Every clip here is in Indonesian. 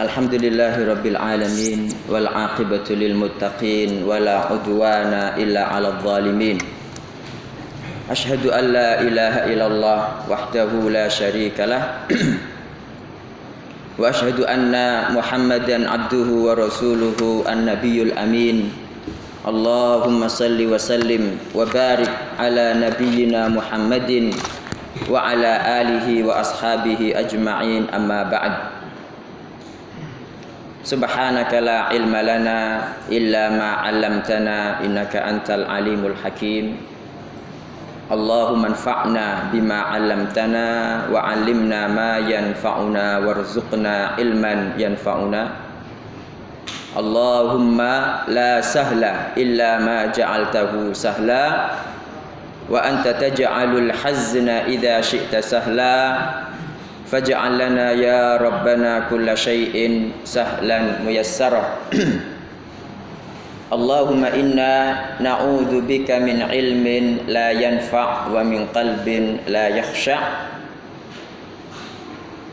الحمد لله رب العالمين والعاقبة للمتقين ولا عدوان إلا على الظالمين أشهد أن لا إله إلا الله وحده لا شريك له وأشهد أن محمدا عبده ورسوله النبي الأمين اللهم صل وسلم وبارك على نبينا محمد وعلى آله وأصحابه أجمعين أما بعد سبحانك لا علم لنا إلا ما علمتنا إنك أنت العليم الحكيم. اللهم انفعنا بما علمتنا وعلمنا ما ينفعنا وارزقنا علما ينفعنا. اللهم لا سهل إلا ما جعلته سهلا. وأنت تجعل الحزن إذا شئت سهلا. فاجعل لنا يا ربنا كل شيء سهلا ميسرا. اللهم إنا نعوذ بك من علم لا ينفع ومن قلب لا يخشع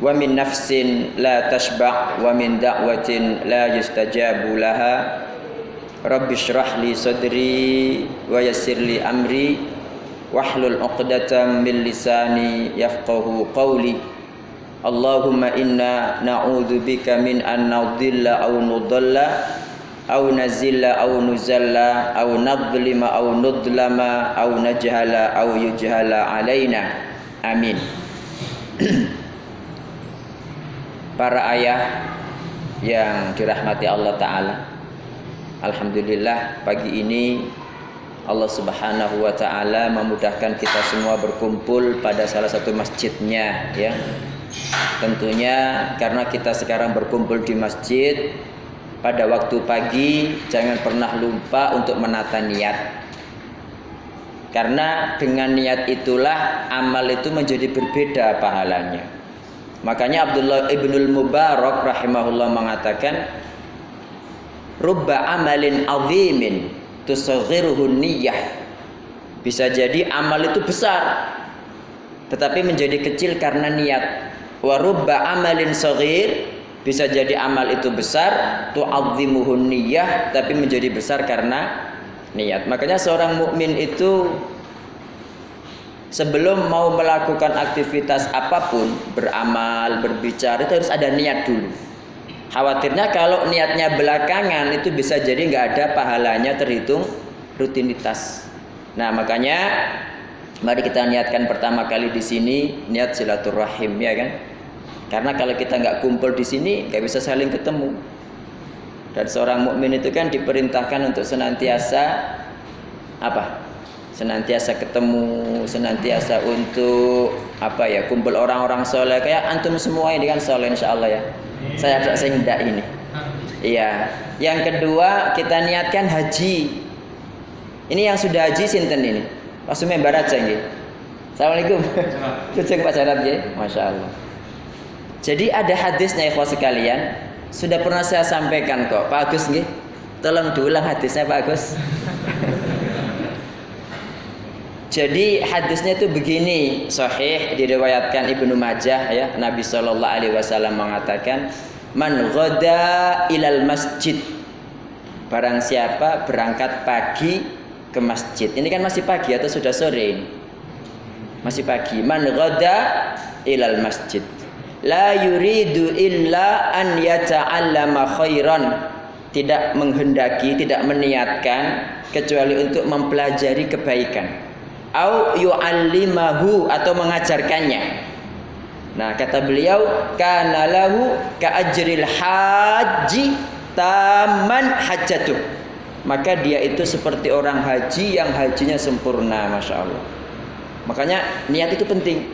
ومن نفس لا تشبع ومن دعوة لا يستجاب لها. رب اشرح لي صدري ويسر لي أمري واحلل عقدة من لساني يفقه قولي. Allahumma inna na'udzubika min an nadhilla au nudhalla au nazilla au nuzalla au nadlima au nudlama au najhala au yujhala alaina amin. Para ayah yang dirahmati Allah taala alhamdulillah pagi ini Allah Subhanahu wa taala memudahkan kita semua berkumpul pada salah satu masjidnya ya. Tentunya karena kita sekarang berkumpul di masjid pada waktu pagi jangan pernah lupa untuk menata niat. Karena dengan niat itulah amal itu menjadi berbeda pahalanya. Makanya Abdullah ibnul Mubarak rahimahullah mengatakan Rubba amalin azimin tusaghiruhu niyyah. Bisa jadi amal itu besar tetapi menjadi kecil karena niat. Wa rubba amalin saghir bisa jadi amal itu besar tu'azzimuhu niyyah tapi menjadi besar karena niat. Makanya seorang mukmin itu sebelum mau melakukan aktivitas apa pun, beramal, berbicara itu harus ada niat dulu. Khawatirnya kalau niatnya belakangan itu bisa jadi nggak ada pahalanya terhitung rutinitas. Nah makanya mari kita niatkan pertama kali di sini niat silaturahim ya kan. Karena kalau kita nggak kumpul di sini nggak bisa saling ketemu. Dan seorang mukmin itu kan diperintahkan untuk senantiasa apa? Senantiasa ketemu, senantiasa untuk apa ya kumpul orang-orang soleh kayak antum semua ini kan soleh insya Allah ya. Saya ada sehingga ini. Iya. Yang kedua kita niatkan haji. Ini yang sudah haji sinten ini? Sume Barat nggih. Assalamualaikum. Kucing Pak nggih. Masya Allah. Jadi ada hadisnya ikhwah sekalian. Sudah pernah saya sampaikan kok Pak Agus nggih. Tolong diulang hadisnya Pak Agus. Jadi hadisnya itu begini, sahih diriwayatkan Ibnu Majah ya. Nabi Shallallahu alaihi wasallam mengatakan, "Man ghada ilal masjid." Barang siapa berangkat pagi ke masjid. Ini kan masih pagi atau sudah sore ini? Masih pagi. Man ghada ilal masjid. La yuridu illa an yata'allama khairan. Tidak menghendaki, tidak meniatkan kecuali untuk mempelajari kebaikan au yu'allimahu atau mengajarkannya. Nah, kata beliau, kana lahu ka haji taman hajatuh. Maka dia itu seperti orang haji yang hajinya sempurna, masya Allah. Makanya niat itu penting.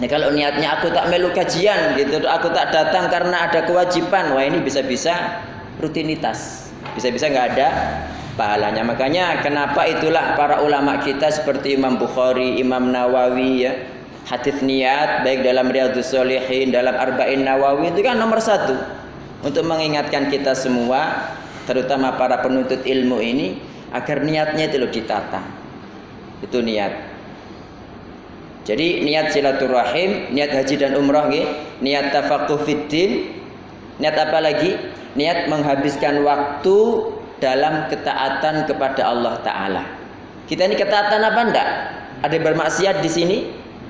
Ya, kalau niatnya aku tak melu kajian gitu, aku tak datang karena ada kewajiban, wah ini bisa-bisa rutinitas, bisa-bisa nggak ada pahalanya. Makanya kenapa itulah para ulama kita seperti Imam Bukhari, Imam Nawawi ya, hadis niat baik dalam Riyadhus Shalihin, dalam Arba'in Nawawi itu kan nomor satu untuk mengingatkan kita semua, terutama para penuntut ilmu ini agar niatnya itu loh ditata. Itu niat. Jadi niat silaturahim, niat haji dan umrah nggih, niat tafaqquh fiddin, Niat apa lagi? Niat menghabiskan waktu dalam ketaatan kepada Allah Ta'ala. Kita ini ketaatan apa enggak? Ada bermaksiat di sini?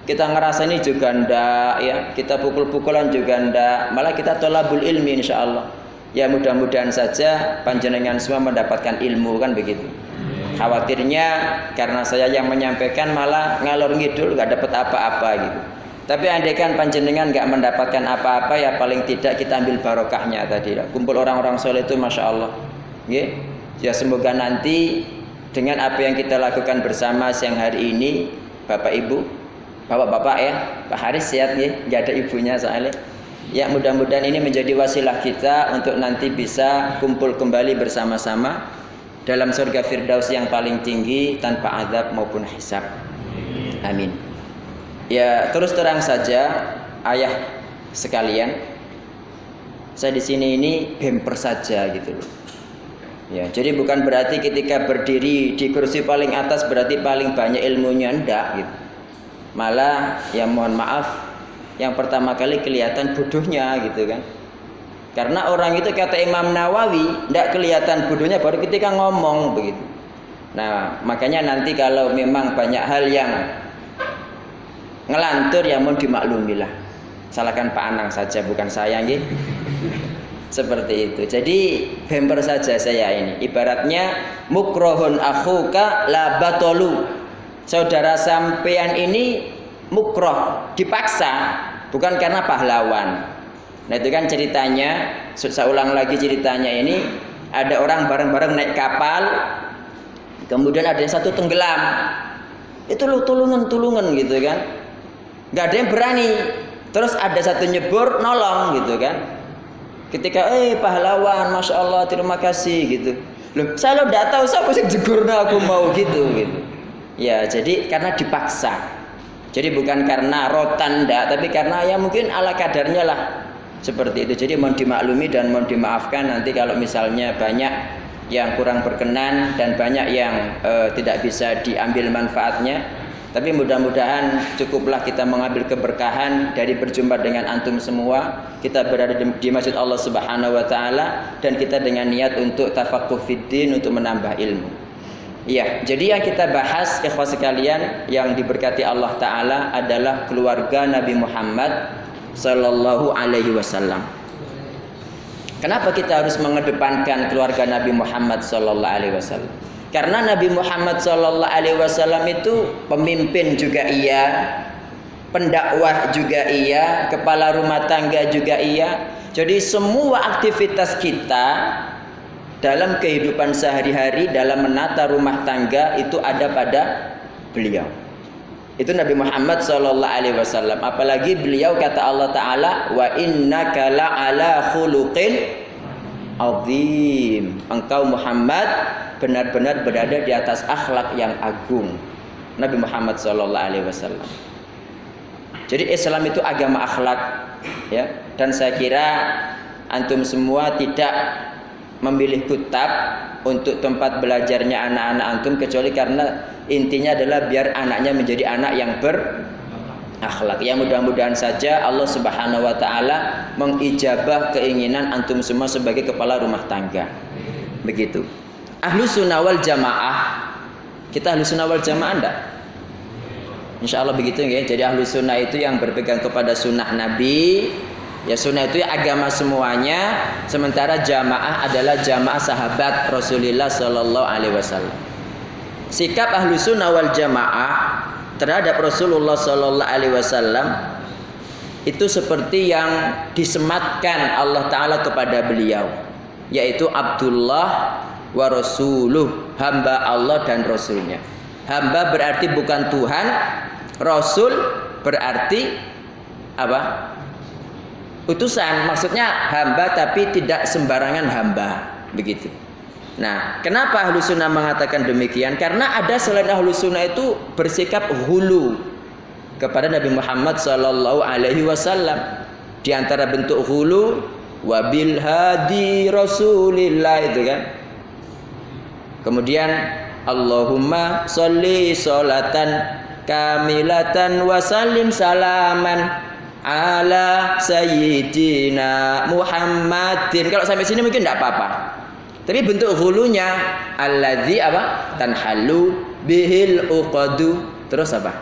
Kita ngerasa ini juga enggak ya. Kita pukul-pukulan juga enggak. Malah kita tolabul ilmi insya Allah. Ya mudah-mudahan saja panjenengan semua mendapatkan ilmu kan begitu. Khawatirnya karena saya yang menyampaikan malah ngalor ngidul nggak dapat apa-apa gitu. Tapi andaikan panjenengan nggak mendapatkan apa-apa ya paling tidak kita ambil barokahnya tadi. Kumpul orang-orang soleh itu masya Allah. Ya semoga nanti dengan apa yang kita lakukan bersama siang hari ini, Bapak Ibu, Bapak-bapak ya, Pak Haris sehat ya, nggak ada ibunya soalnya. Ya mudah-mudahan ini menjadi wasilah kita untuk nanti bisa kumpul kembali bersama-sama dalam surga Firdaus yang paling tinggi tanpa azab maupun hisab. Amin. Ya terus terang saja ayah sekalian, saya di sini ini bemper saja gitu loh. Ya, jadi bukan berarti ketika berdiri di kursi paling atas berarti paling banyak ilmunya enggak gitu. Malah ya mohon maaf yang pertama kali kelihatan bodohnya gitu kan karena orang itu kata Imam Nawawi tidak kelihatan bodohnya baru ketika ngomong begitu. Nah makanya nanti kalau memang banyak hal yang ngelantur ya mau dimaklumilah salahkan Pak Anang saja bukan saya gitu seperti itu. Jadi bemper saja saya ini. Ibaratnya mukrohun akhuka la batolu saudara sampean ini mukroh dipaksa bukan karena pahlawan. Nah itu kan ceritanya, saya ulang lagi ceritanya ini, ada orang bareng-bareng naik kapal, kemudian ada yang satu tenggelam, itu lu tulungan-tulungan gitu kan, nggak ada yang berani, terus ada satu nyebur nolong gitu kan, ketika eh pahlawan, masya Allah terima kasih gitu, loh saya lo tidak tahu siapa sih jegurna aku mau gitu gitu, ya jadi karena dipaksa. Jadi bukan karena rotan ndak, tapi karena ya mungkin ala kadarnya lah seperti itu. Jadi mohon dimaklumi dan mohon dimaafkan nanti kalau misalnya banyak yang kurang berkenan dan banyak yang uh, tidak bisa diambil manfaatnya. Tapi mudah-mudahan cukuplah kita mengambil keberkahan dari berjumpa dengan antum semua. Kita berada di, di Masjid Allah Subhanahu wa taala dan kita dengan niat untuk tafaqquh fiddin untuk menambah ilmu. Iya, jadi yang kita bahas ikhwas sekalian yang diberkati Allah taala adalah keluarga Nabi Muhammad sallallahu alaihi wasallam. Kenapa kita harus mengedepankan keluarga Nabi Muhammad sallallahu alaihi wasallam? Karena Nabi Muhammad sallallahu alaihi wasallam itu pemimpin juga iya, pendakwah juga iya, kepala rumah tangga juga iya. Jadi semua aktivitas kita dalam kehidupan sehari-hari dalam menata rumah tangga itu ada pada beliau. Itu Nabi Muhammad sallallahu alaihi wasallam. Apalagi beliau kata Allah taala wa innaka ala khuluqin azim. Engkau Muhammad benar-benar berada di atas akhlak yang agung. Nabi Muhammad sallallahu alaihi wasallam. Jadi Islam itu agama akhlak ya dan saya kira antum semua tidak memilih kutab untuk tempat belajarnya anak-anak antum kecuali karena intinya adalah biar anaknya menjadi anak yang berakhlak. Ya mudah-mudahan saja Allah Subhanahu wa taala mengijabah keinginan antum semua sebagai kepala rumah tangga. Begitu. Ahlu sunnah wal jamaah. Kita ahlu sunnah wal jamaah enggak? Insya Allah begitu ya. Jadi ahlu sunnah itu yang berpegang kepada sunnah Nabi, Ya sunnah itu ya agama semuanya, sementara jamaah adalah jamaah sahabat Rasulullah Shallallahu Alaihi Wasallam. Sikap ahlu sunnah wal jamaah terhadap Rasulullah Shallallahu Alaihi Wasallam itu seperti yang disematkan Allah Taala kepada beliau, yaitu Abdullah wa Rasuluh, hamba Allah dan Rasulnya. Hamba berarti bukan Tuhan, Rasul berarti apa? Utusan maksudnya hamba tapi tidak sembarangan hamba. Begitu. Nah kenapa ahlu sunnah mengatakan demikian? Karena ada selain ahlu sunnah itu bersikap hulu kepada Nabi Muhammad Sallallahu Alaihi Wasallam. Di antara bentuk hulu wabil hadi rasulillah itu kan? Kemudian Allahumma sholli solatan kamilatan wasalim salaman ala sayyidina Muhammadin. Kalau sampai sini mungkin tidak apa-apa. Tapi bentuk hulunya alladzi apa? Tanhalu bihil uqadu. Terus apa?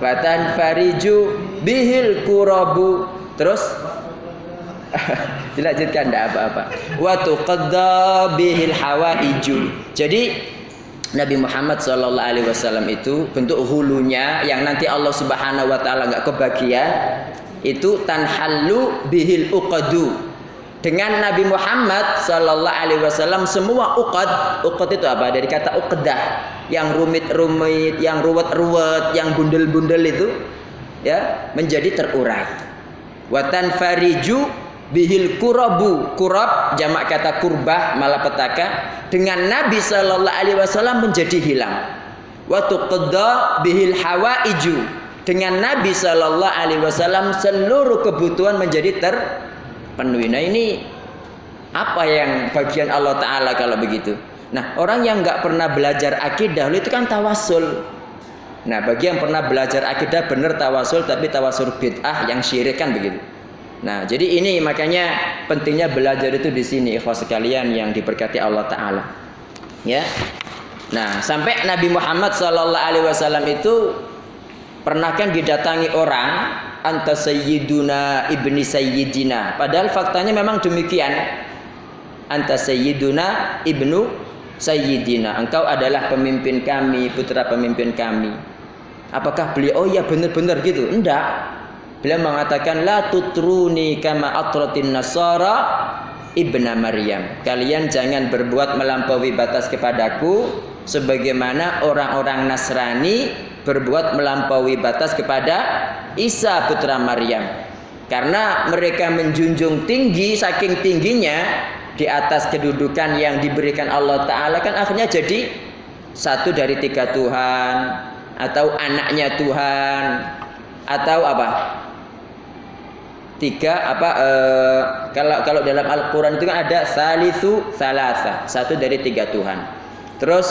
Watan fariju bihil kurabu. Terus dilanjutkan tidak apa-apa. Wa tuqadda bihil hawaiju. Jadi Nabi Muhammad Shallallahu Alaihi Wasallam itu bentuk hulunya yang nanti Allah Subhanahu Wa Taala nggak kebagian itu tanhalu bihil uqadu. Dengan Nabi Muhammad Shallallahu Alaihi Wasallam semua uqad uqad itu apa? Dari kata uqdah yang rumit-rumit yang ruwet-ruwet yang bundel-bundel itu ya menjadi terurai. Watan fariju bihil kurabu. Kurab jamak kata kurbah malapetaka dengan Nabi Shallallahu Alaihi Wasallam menjadi hilang. Waktu qadha bihil hawaiju. Dengan Nabi Shallallahu Alaihi Wasallam seluruh kebutuhan menjadi terpenuhi nah ini apa yang bagian Allah Taala kalau begitu? Nah orang yang nggak pernah belajar akidah itu kan tawasul. Nah bagi yang pernah belajar akidah benar tawasul tapi tawasul bid'ah yang syirik kan begitu Nah, jadi ini makanya pentingnya belajar itu di sini ikhwas sekalian yang diberkati Allah taala. Ya. Nah, sampai Nabi Muhammad sallallahu alaihi wasallam itu pernah kan didatangi orang anta sayyiduna ibni sayyidina. Padahal faktanya memang demikian. Anta sayyiduna ibnu sayyidina. Engkau adalah pemimpin kami, putra pemimpin kami. Apakah beliau oh ya benar-benar gitu? Enggak. Beliau mengatakan la tutruni kama atratin nasara ibna Maryam. Kalian jangan berbuat melampaui batas kepadaku sebagaimana orang-orang Nasrani berbuat melampaui batas kepada Isa putra Maryam. Karena mereka menjunjung tinggi saking tingginya di atas kedudukan yang diberikan Allah taala kan akhirnya jadi satu dari tiga Tuhan atau anaknya Tuhan atau apa tiga apa uh, kalau kalau dalam Al-Qur'an itu kan ada salisu salasa, satu dari tiga Tuhan. Terus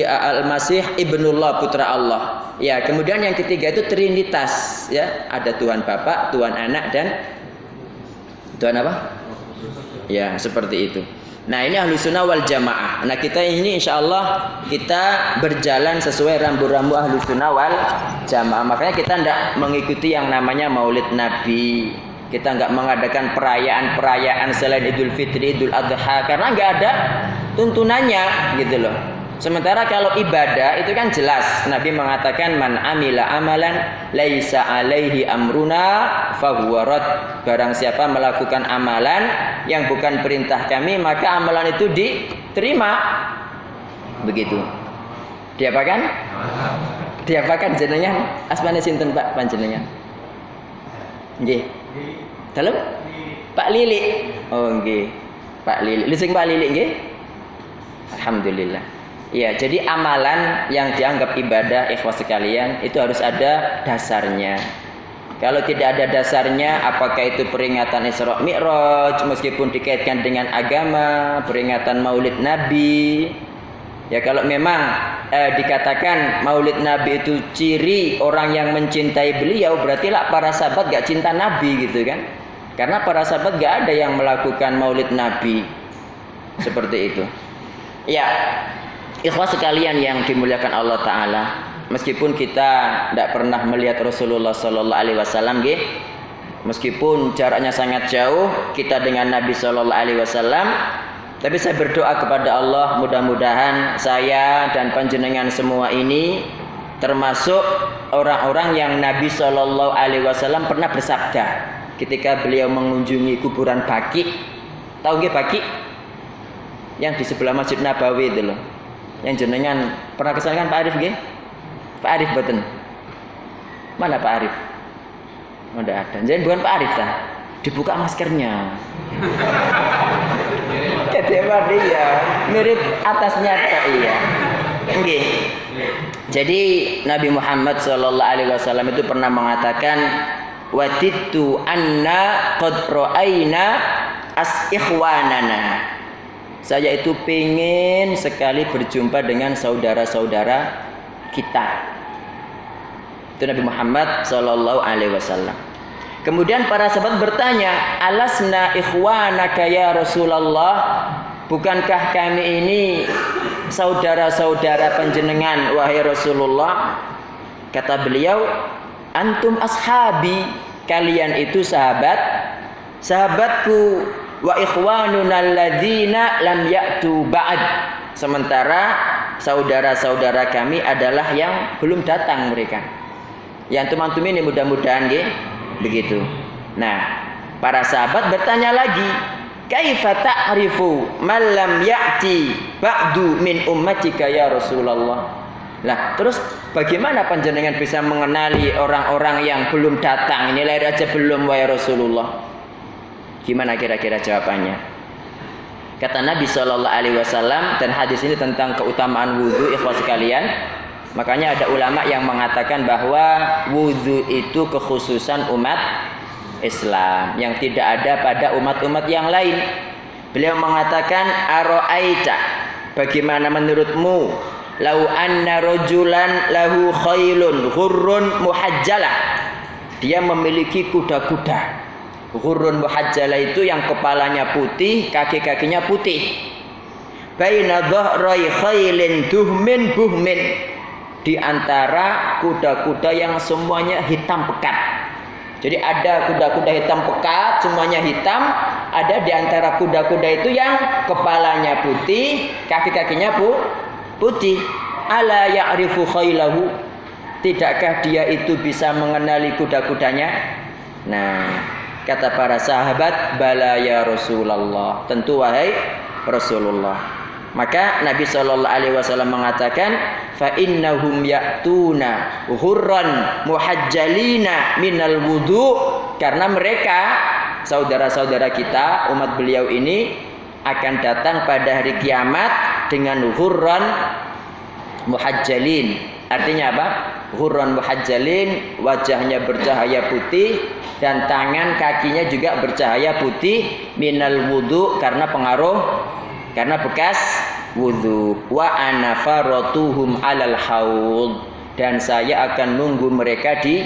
Al-Masih ibnullah putra Allah. Ya, kemudian yang ketiga itu trinitas ya, ada Tuhan Bapa, Tuhan Anak dan Tuhan apa? Ya, seperti itu. Nah ini ahlu sunnah wal jamaah. Nah kita ini insya Allah kita berjalan sesuai rambu-rambu ahlu sunnah wal jamaah. Makanya kita tidak mengikuti yang namanya maulid nabi. Kita nggak mengadakan perayaan-perayaan selain Idul Fitri, Idul Adha karena nggak ada tuntunannya gitu loh. Sementara kalau ibadah itu kan jelas Nabi mengatakan man amila amalan laisa alaihi amruna fahuwarat Barang siapa melakukan amalan yang bukan perintah kami maka amalan itu diterima. Begitu. Diapakan? Diapakan jenengan? Asmane sinten Pak panjenengan? Nggih. Dalam? Pak Lili. Oh nggih. Pak Lili. Lu Pak Lili nggih? Alhamdulillah. Ya, jadi amalan yang dianggap ibadah ikhwas sekalian itu harus ada dasarnya. Kalau tidak ada dasarnya, apakah itu peringatan Isra Mi'raj meskipun dikaitkan dengan agama, peringatan Maulid Nabi. Ya kalau memang eh, dikatakan Maulid Nabi itu ciri orang yang mencintai beliau, berarti lah para sahabat gak cinta Nabi gitu kan? Karena para sahabat gak ada yang melakukan maulid Nabi seperti itu. Ya, ikhwas sekalian yang dimuliakan Allah Taala, meskipun kita tidak pernah melihat Rasulullah Sallallahu Alaihi Wasallam, meskipun jaraknya sangat jauh kita dengan Nabi Sallallahu Alaihi Wasallam, tapi saya berdoa kepada Allah mudah-mudahan saya dan panjenengan semua ini termasuk orang-orang yang Nabi Shallallahu Alaihi Wasallam pernah bersabda ketika beliau mengunjungi kuburan Baki. Tahu nggih Baki? Yang di sebelah Masjid Nabawi itu loh. Yang jenengan pernah ke sana kan Pak Arif nggih? Pak Arif boten. Mana Pak Arif? Oh, ada. Jadi bukan Pak Arif ta? Dibuka maskernya. Ketimbang dia mirip atasnya tak iya. Nggih. Jadi Nabi Muhammad Wasallam itu pernah mengatakan waditu anna qad ra'aina as ikhwanana saya itu pengen sekali berjumpa dengan saudara-saudara kita itu Nabi Muhammad Shallallahu Alaihi Wasallam Kemudian para sahabat bertanya, "Alasna ikhwanaka ya Rasulullah?" Bukankah kami ini saudara-saudara panjenengan wahai Rasulullah? Kata beliau, "Antum ashabi." Kalian itu sahabat sahabatku wa ikhwanuna alladzina lam ya'tu ba'd. Sementara saudara-saudara kami adalah yang belum datang mereka. Yang teman-teman ini mudah-mudahan begitu. Nah, para sahabat bertanya lagi, "Kaifa ta'rifu man lam ya'ti ba'du min ummatika ya Rasulullah?" Lah, terus bagaimana panjenengan bisa mengenali orang-orang yang belum datang? Ini lahir aja belum wahai Rasulullah. Gimana kira-kira jawabannya? Kata Nabi Shallallahu Alaihi Wasallam dan hadis ini tentang keutamaan wudhu ikhwas sekalian. Makanya ada ulama yang mengatakan bahwa wudhu itu kekhususan umat Islam yang tidak ada pada umat-umat yang lain. Beliau mengatakan aro'aita bagaimana menurutmu lau anna rajulan lahu khailun ghurrun muhajjalah. Dia memiliki kuda-kuda. Ghurrun muhajjalah itu yang kepalanya putih kaki-kakinya putih. Baina dhahrai khailin duhmin buhmin. Di antara kuda-kuda yang semuanya hitam pekat. Jadi ada kuda-kuda hitam pekat, semuanya hitam. Ada di antara kuda-kuda itu yang kepalanya putih, kaki-kakinya pu putih. Ala ya'rifu khailahu? Tidakkah dia itu bisa mengenali kuda-kudanya? Nah, kata para sahabat, bala ya Rasulullah. Tentu wahai Rasulullah. Maka Nabi Shallallahu Alaihi Wasallam mengatakan, fa innahum ya'tuna hurran muhajjalina minal wudu karena mereka saudara-saudara kita umat beliau ini akan datang pada hari kiamat dengan hurran muhajjalin. Artinya apa? Hurran muhajjalin, wajahnya bercahaya putih dan tangan kakinya juga bercahaya putih minal wudu karena pengaruh karena bekas wudhu wa ana faratuhum alal haud dan saya akan nunggu mereka di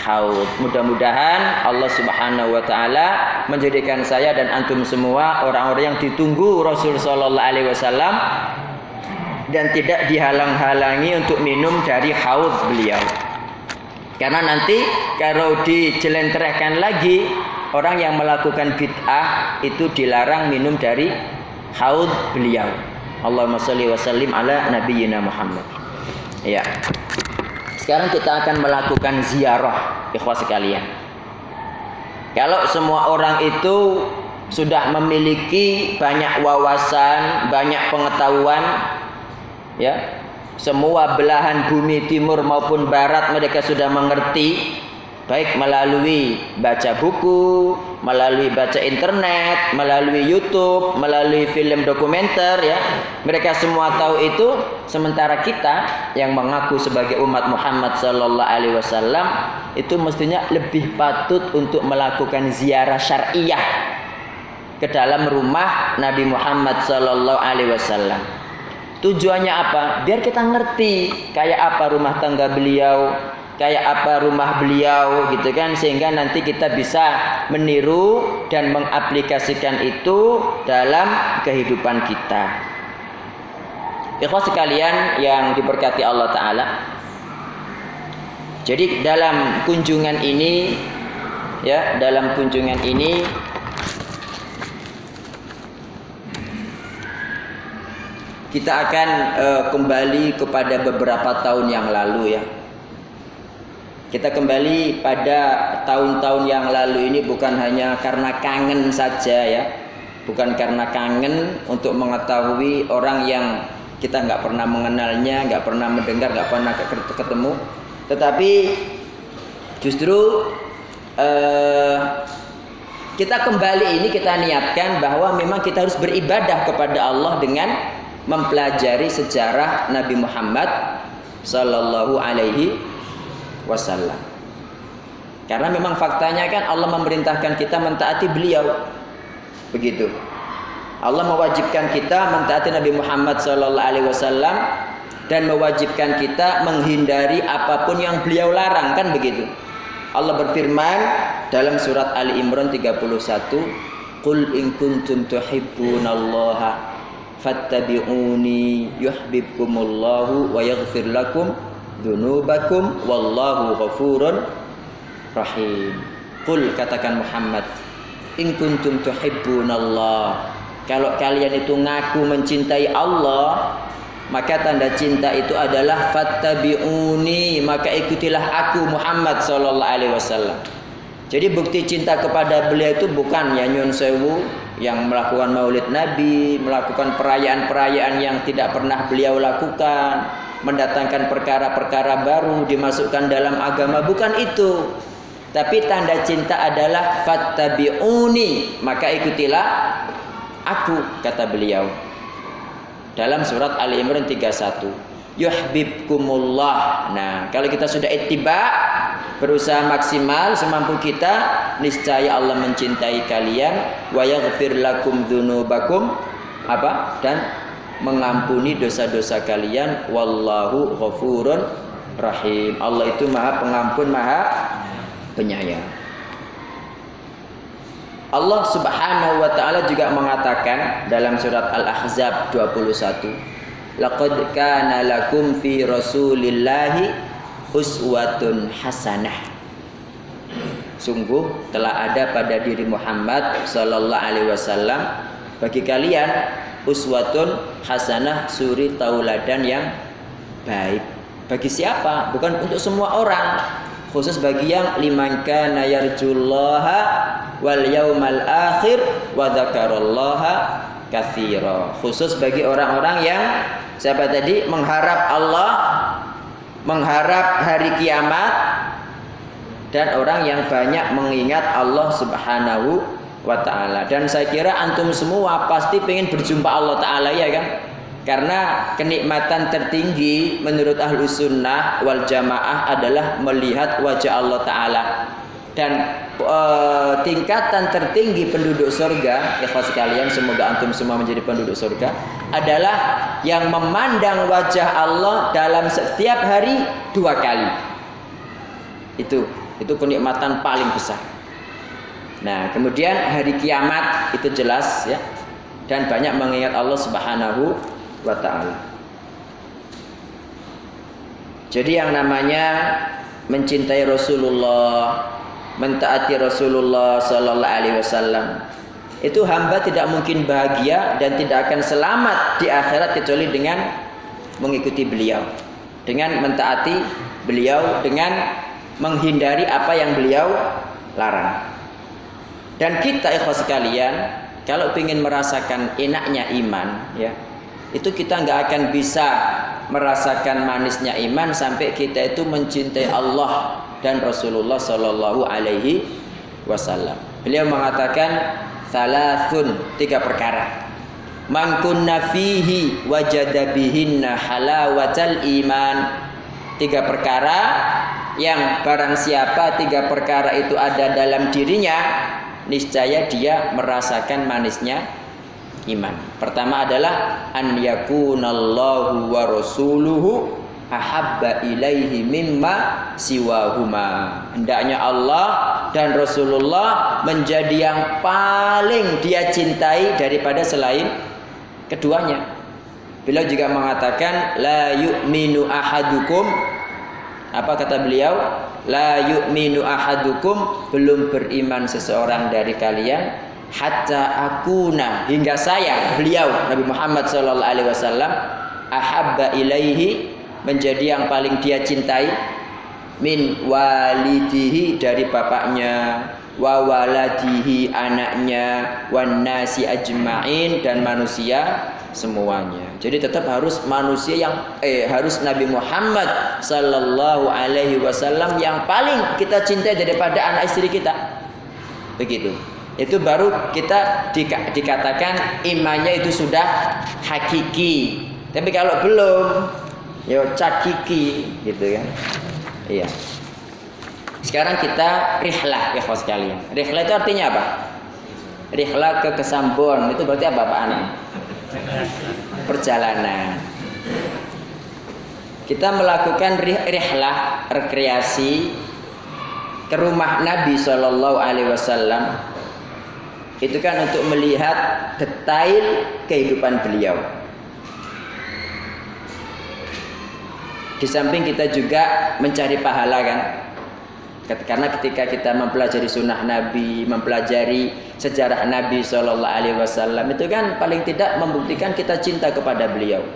haud. Mudah-mudahan Allah Subhanahu wa taala menjadikan saya dan antum semua orang-orang yang ditunggu Rasul sallallahu alaihi wasallam dan tidak dihalang-halangi untuk minum dari haud beliau. Karena nanti kalau dijelentrehkan lagi orang yang melakukan bid'ah itu dilarang minum dari haud beliau. Allahumma salli wa sallim ala nabiyyina Muhammad. Ya. Sekarang kita akan melakukan ziarah ikhwah sekalian. Kalau semua orang itu sudah memiliki banyak wawasan, banyak pengetahuan, ya, semua belahan bumi timur maupun barat mereka sudah mengerti baik melalui baca buku, melalui baca internet, melalui YouTube, melalui film dokumenter ya. Mereka semua tahu itu sementara kita yang mengaku sebagai umat Muhammad sallallahu alaihi wasallam itu mestinya lebih patut untuk melakukan ziarah syariah ke dalam rumah Nabi Muhammad sallallahu alaihi wasallam. Tujuannya apa? Biar kita ngerti kayak apa rumah tangga beliau, kayak apa rumah beliau gitu kan sehingga nanti kita bisa meniru dan mengaplikasikan itu dalam kehidupan kita. Ikhwas sekalian yang diberkati Allah taala. Jadi dalam kunjungan ini ya, dalam kunjungan ini kita akan uh, kembali kepada beberapa tahun yang lalu ya kita kembali pada tahun-tahun yang lalu ini bukan hanya karena kangen saja ya. Bukan karena kangen untuk mengetahui orang yang kita nggak pernah mengenalnya, nggak pernah mendengar, nggak pernah ketemu. Tetapi justru eh, kita kembali ini kita niatkan bahwa memang kita harus beribadah kepada Allah dengan mempelajari sejarah Nabi Muhammad Sallallahu Alaihi wasallam. Karena memang faktanya kan Allah memerintahkan kita mentaati beliau. Begitu. Allah mewajibkan kita mentaati Nabi Muhammad sallallahu alaihi wasallam dan mewajibkan kita menghindari apa pun yang beliau larang kan begitu. Allah berfirman dalam surat Ali Imran 31, "Qul in kuntum tuhibbunallaha fattabi'uni yuhibbukumullahu wa yaghfir lakum dzunubakum wallahu ghafurun rahim." Qul katakan Muhammad, "In kuntum tuhibbunallah." Kalau kalian itu ngaku mencintai Allah, maka tanda cinta itu adalah fattabi'uni, maka ikutilah aku Muhammad sallallahu alaihi wasallam. Jadi bukti cinta kepada beliau itu bukan ya nyun sewu yang melakukan maulid Nabi, melakukan perayaan-perayaan yang tidak pernah beliau lakukan, mendatangkan perkara-perkara baru dimasukkan dalam agama bukan itu. Tapi tanda cinta adalah fattabi'uni, maka ikutilah aku kata beliau. Dalam surat Ali Imran 31 yuhibbukumullah nah kalau kita sudah ittiba berusaha maksimal semampu kita niscaya Allah mencintai kalian wa yaghfir lakum dzunubakum apa? Dan mengampuni dosa-dosa kalian. Wallahu ghafurun rahim. Allah itu maha pengampun maha penyayang. Allah Subhanahu wa taala juga mengatakan dalam surat Al-Ahzab 21, "Laqad kana lakum fi Rasulillahi uswatun hasanah." Sungguh telah ada pada diri Muhammad sallallahu alaihi wasallam. Bagi kalian uswatun hasanah suri tauladan yang baik. Bagi siapa? Bukan untuk semua orang, khusus bagi yang liman kana yarjullaha wal yaumal akhir wa dzakarallaha katsira. Khusus bagi orang-orang yang siapa tadi mengharap Allah, mengharap hari kiamat dan orang yang banyak mengingat Allah Subhanahu wa taala. Dan saya kira antum semua pasti pengen berjumpa Allah taala ya kan? Karena kenikmatan tertinggi menurut ahlu sunnah wal jamaah adalah melihat wajah Allah Ta'ala. Dan e, tingkatan tertinggi penduduk surga, ikhlas sekalian semoga antum semua menjadi penduduk surga, adalah yang memandang wajah Allah dalam setiap hari dua kali. Itu itu kenikmatan paling besar. Nah, kemudian hari kiamat itu jelas ya. Dan banyak mengingat Allah Subhanahu wa taala. Jadi yang namanya mencintai Rasulullah, mentaati Rasulullah sallallahu alaihi wasallam itu hamba tidak mungkin bahagia dan tidak akan selamat di akhirat kecuali dengan mengikuti beliau, dengan mentaati beliau, dengan menghindari apa yang beliau larang. Dan kita ikhwas sekalian, kalau ingin merasakan enaknya iman, ya, itu kita nggak akan bisa merasakan manisnya iman sampai kita itu mencintai Allah dan Rasulullah Shallallahu Alaihi Wasallam. Beliau mengatakan salasun tiga perkara. Mangkunna fihi wajada bihinna halawatal iman. Tiga perkara yang barang siapa tiga perkara itu ada dalam dirinya, niscaya dia merasakan manisnya iman. Pertama adalah an yakunallahu wa rasuluhu ahabba ilaihi mimma siwahuma. Hendaknya Allah dan Rasulullah menjadi yang paling dia cintai daripada selain keduanya. Beliau juga mengatakan la yu'minu ahadukum apa kata beliau? La yu'minu ahadukum belum beriman seseorang dari kalian hatta akuna hingga saya beliau Nabi Muhammad sallallahu alaihi wasallam ahabba ilaihi menjadi yang paling dia cintai min walidihi dari bapaknya wa waladihi anaknya wan nasi ajmain dan manusia semuanya. Jadi tetap harus manusia yang eh harus Nabi Muhammad sallallahu alaihi wasallam yang paling kita cintai daripada anak istri kita. Begitu. Itu baru kita dikatakan imannya itu sudah hakiki. Tapi kalau belum ya cakiki gitu kan. Iya. Sekarang kita rihlah ya sekalian. Rihlah itu artinya apa? Rihlah ke Kesambon itu berarti apa Pak Anam? Perjalanan. Kita melakukan rihlah rekreasi ke rumah Nabi Shallallahu Alaihi Wasallam itu kan untuk melihat detail kehidupan beliau. Di samping kita juga mencari pahala kan, karena ketika kita mempelajari sunnah Nabi, mempelajari sejarah Nabi Shallallahu Alaihi Wasallam itu kan paling tidak membuktikan kita cinta kepada beliau.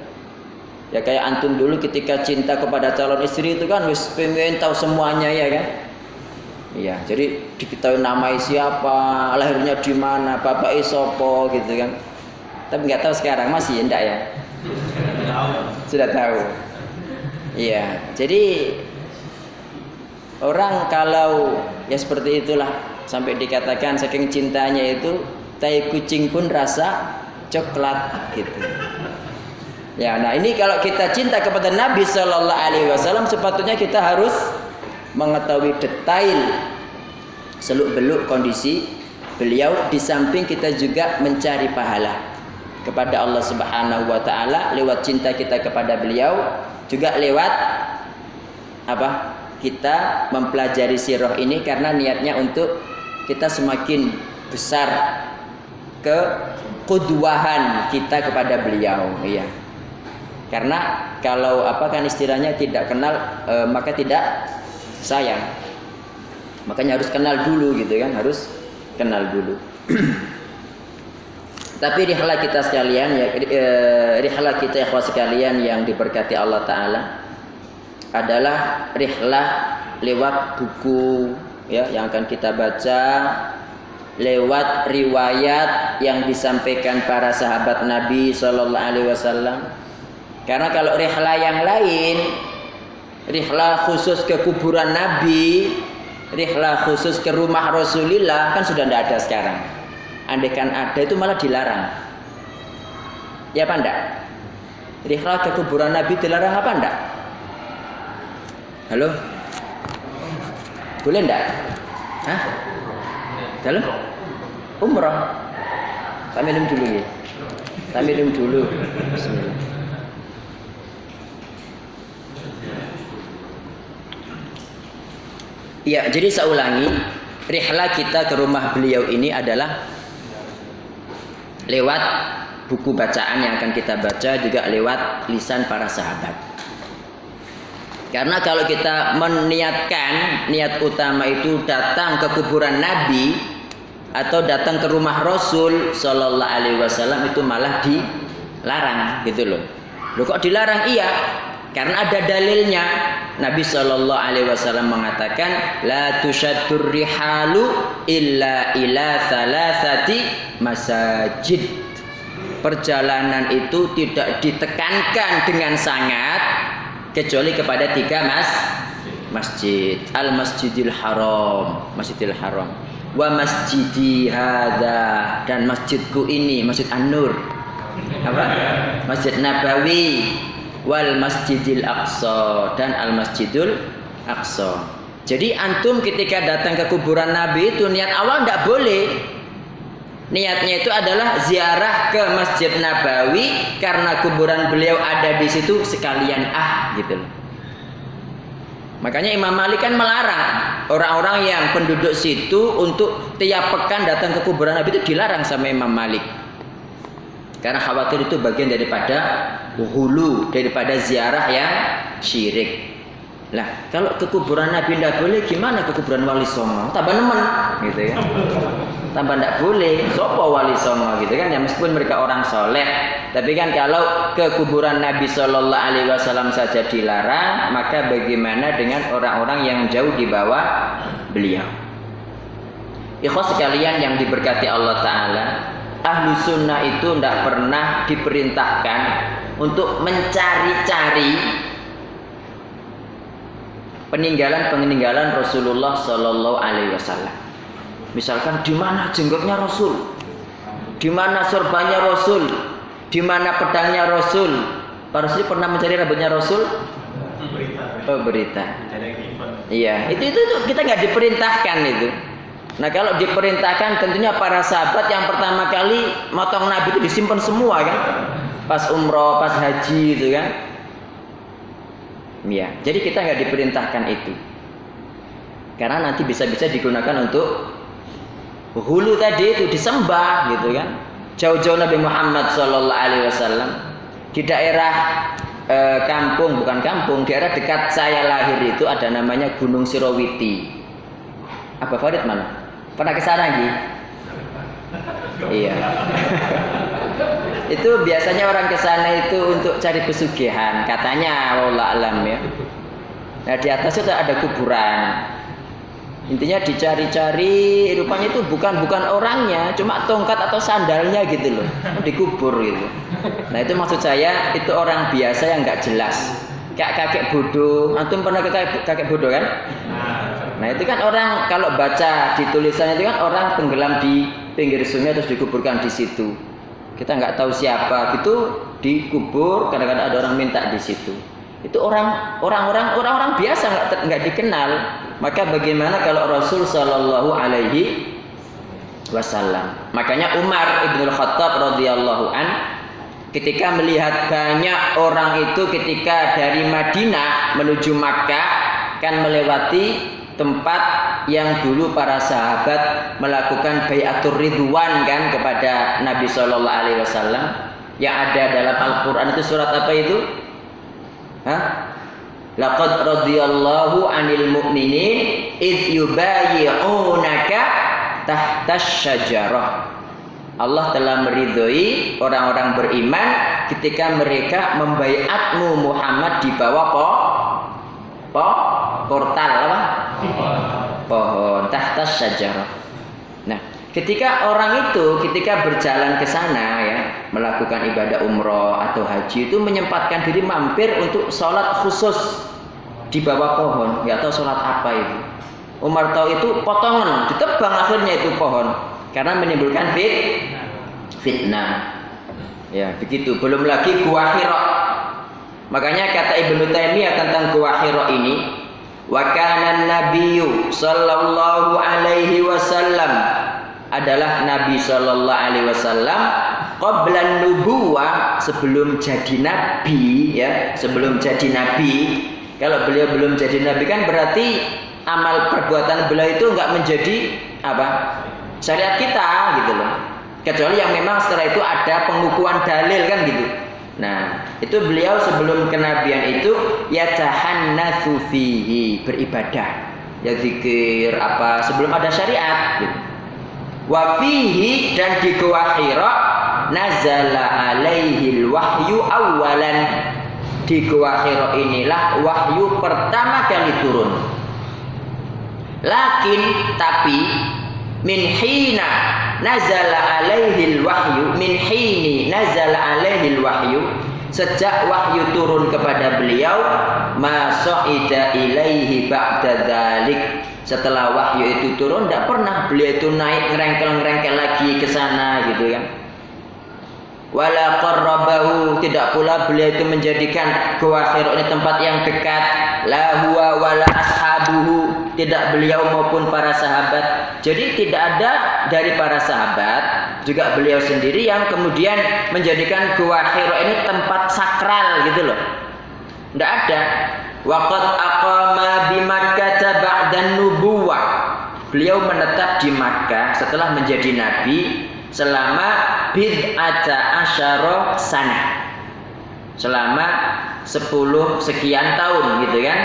Ya kayak antum dulu ketika cinta kepada calon istri itu kan wis pengen tahu semuanya ya kan. Iya, jadi diketahui nama siapa, lahirnya di mana, bapak isopo gitu kan. Tapi nggak tahu sekarang masih enggak ya? Sudah tahu. Iya, jadi orang kalau ya seperti itulah sampai dikatakan saking cintanya itu tai kucing pun rasa coklat gitu. Ya, nah ini kalau kita cinta kepada Nabi Shallallahu Alaihi Wasallam sepatutnya kita harus mengetahui detail seluk beluk kondisi beliau di samping kita juga mencari pahala kepada Allah Subhanahu wa taala lewat cinta kita kepada beliau juga lewat apa kita mempelajari sirah ini karena niatnya untuk kita semakin besar ke kuduahan kita kepada beliau iya. Karena kalau apa kan istilahnya tidak kenal e, maka tidak sayang. Makanya harus kenal dulu gitu kan harus kenal dulu. Tapi rihlah kita sekalian ya eh, rihlah kita ikhwas sekalian yang diberkati Allah taala adalah rihlah lewat buku ya yang akan kita baca lewat riwayat yang disampaikan para sahabat Nabi Shallallahu Alaihi Wasallam. Karena kalau rihlah yang lain, rihlah khusus ke kuburan Nabi, rihlah khusus ke rumah Rasulullah kan sudah tidak ada sekarang. Andaikan ada itu malah dilarang. Ya apa? Rihlah ke kuburan Nabi dilarang apa enggak? Halo? Boleh enggak? Hah? Dalam? Umroh. Tak minum dulu ya. Tak minum dulu. Bismillah. Ya, jadi saya ulangi, rihlah kita ke rumah beliau ini adalah lewat buku bacaan yang akan kita baca juga lewat lisan para sahabat. Karena kalau kita meniatkan niat utama itu datang ke kuburan Nabi atau datang ke rumah Rasul Shallallahu Alaihi Wasallam itu malah dilarang gitu loh. Loh kok dilarang? Iya, karena ada dalilnya. Nabi Shallallahu Alaihi Wasallam mengatakan, la tushaddur rihalu illa ila thalathati masajid. Perjalanan itu tidak ditekankan dengan sangat kecuali kepada tiga mas masjid. Al masjidil haram. Masjidil haram. Wa masjidi hadza. Dan masjidku ini masjid an-nur. Apa? Masjid nabawi. Wal masjidil aqsa. Dan al masjidul aqsa. Jadi antum ketika datang ke kuburan nabi itu niat awal tidak boleh Niatnya itu adalah ziarah ke Masjid Nabawi karena kuburan beliau ada di situ sekalian ah gitu loh. Makanya Imam Malik kan melarang orang-orang yang penduduk situ untuk tiap pekan datang ke kuburan Nabi itu dilarang sama Imam Malik. Karena khawatir itu bagian daripada hulu, daripada ziarah yang syirik. Lah, kalau ke kuburan Nabi tidak boleh, gimana ke kuburan Wali Songo? Tambah nemen, gitu ya. Tambah tidak boleh. Sopo Wali Songo, gitu kan? Ya meskipun mereka orang soleh, tapi kan kalau ke kuburan Nabi Shallallahu Alaihi Wasallam saja dilarang, maka bagaimana dengan orang-orang yang jauh di bawah beliau? Ikhwas sekalian yang diberkati Allah Taala, ahlu sunnah itu tidak pernah diperintahkan untuk mencari-cari peninggalan-peninggalan Rasulullah Shallallahu Alaihi Wasallam. Misalkan di mana jenggotnya Rasul, di mana sorbannya Rasul, di mana pedangnya Rasul. Pak Rasul pernah mencari rambutnya Rasul? Berita. Oh berita. Iya, itu, itu itu kita nggak diperintahkan itu. Nah kalau diperintahkan tentunya para sahabat yang pertama kali motong Nabi itu disimpan semua kan, pas umroh, pas haji itu kan Ya, jadi kita nggak diperintahkan itu. Karena nanti bisa-bisa digunakan untuk hulu tadi itu disembah gitu kan. Jauh-jauh Nabi Muhammad Shallallahu Alaihi Wasallam di daerah e, kampung bukan kampung daerah dekat saya lahir itu ada namanya Gunung Sirawiti. Apa Farid mana? Pernah ke sana? Iya. itu biasanya orang ke sana itu untuk cari pesugihan, katanya Allah alam ya. Nah di atas itu ada kuburan. Intinya dicari-cari, rupanya itu bukan bukan orangnya, cuma tongkat atau sandalnya gitu loh, dikubur gitu. Nah itu maksud saya itu orang biasa yang nggak jelas, kayak kakek bodoh. Antum pernah ke kakek, bodoh kan? Nah itu kan orang kalau baca di tulisannya itu kan orang tenggelam di pinggir sungai terus dikuburkan di situ. Kita nggak tahu siapa gitu dikubur, kadang-kadang ada orang minta di situ. Itu orang orang-orang orang-orang biasa nggak nggak dikenal. Maka bagaimana kalau Rasul Shallallahu Alaihi Wasallam? Makanya Umar ibnu Khattab radhiyallahu an ketika melihat banyak orang itu ketika dari Madinah menuju Makkah kan melewati tempat yang dulu para sahabat melakukan bayatur ridwan kan kepada Nabi Shallallahu Alaihi Wasallam yang ada dalam Al-Quran itu surat apa itu? Hah? Laqad radhiyallahu 'anil mu'minin id yubayyi'unaka tahta syajarah. Allah telah meridhoi orang-orang beriman ketika mereka membaiatmu Muhammad di bawah po, po portal apa? Pohon tahta syajarah. Nah, Ketika orang itu ketika berjalan ke sana ya melakukan ibadah umroh atau haji itu menyempatkan diri mampir untuk sholat khusus di bawah pohon. Nggak tahu sholat apa itu? Umar tahu itu potongan ditebang akhirnya itu pohon. Karena menimbulkan fit fitnah. Ya begitu. Belum lagi gua hiro makanya kata Ibnu Taimiyah tentang gua hiro ini wa kana nabiyyu sallallahu alaihi wasallam adalah Nabi Shallallahu Alaihi Wasallam qablan nubuwah sebelum jadi nabi ya sebelum jadi nabi. Kalau beliau belum jadi nabi kan berarti amal perbuatan beliau itu nggak menjadi apa? Syariat kita gitu loh. Kecuali yang memang setelah itu ada pengukuhan dalil kan gitu nah itu beliau sebelum kenabian itu ya tahannatsu fihi beribadah ya zikir apa sebelum ada syariat gitu Wafihi dan di Gua Hira nazala alaihi wahyu awalan. Di Gua Hira inilah wahyu pertama kali turun. Lakin tapi min hina nazala alaihi wahyu min hini nazala alaihi wahyu. Sejak wahyu turun kepada beliau masoida ilaihi ba'da dzalik setelah wahyu itu turun tidak pernah beliau itu naik ngerengkel-ngerengkel lagi ke sana gitu kan. Wala qarrabahu tidak pula beliau itu menjadikan gua ini tempat yang dekat. La huwa wala tidak beliau maupun para sahabat jadi tidak ada dari para sahabat juga beliau sendiri yang kemudian menjadikan gua Hira ini tempat sakral gitu loh tidak ada Waqad aqama bi Makkah ba'dan nubuwah. Beliau menetap di Makkah setelah menjadi nabi selama bid'ata asyara sana. Selama 10 sekian tahun gitu kan.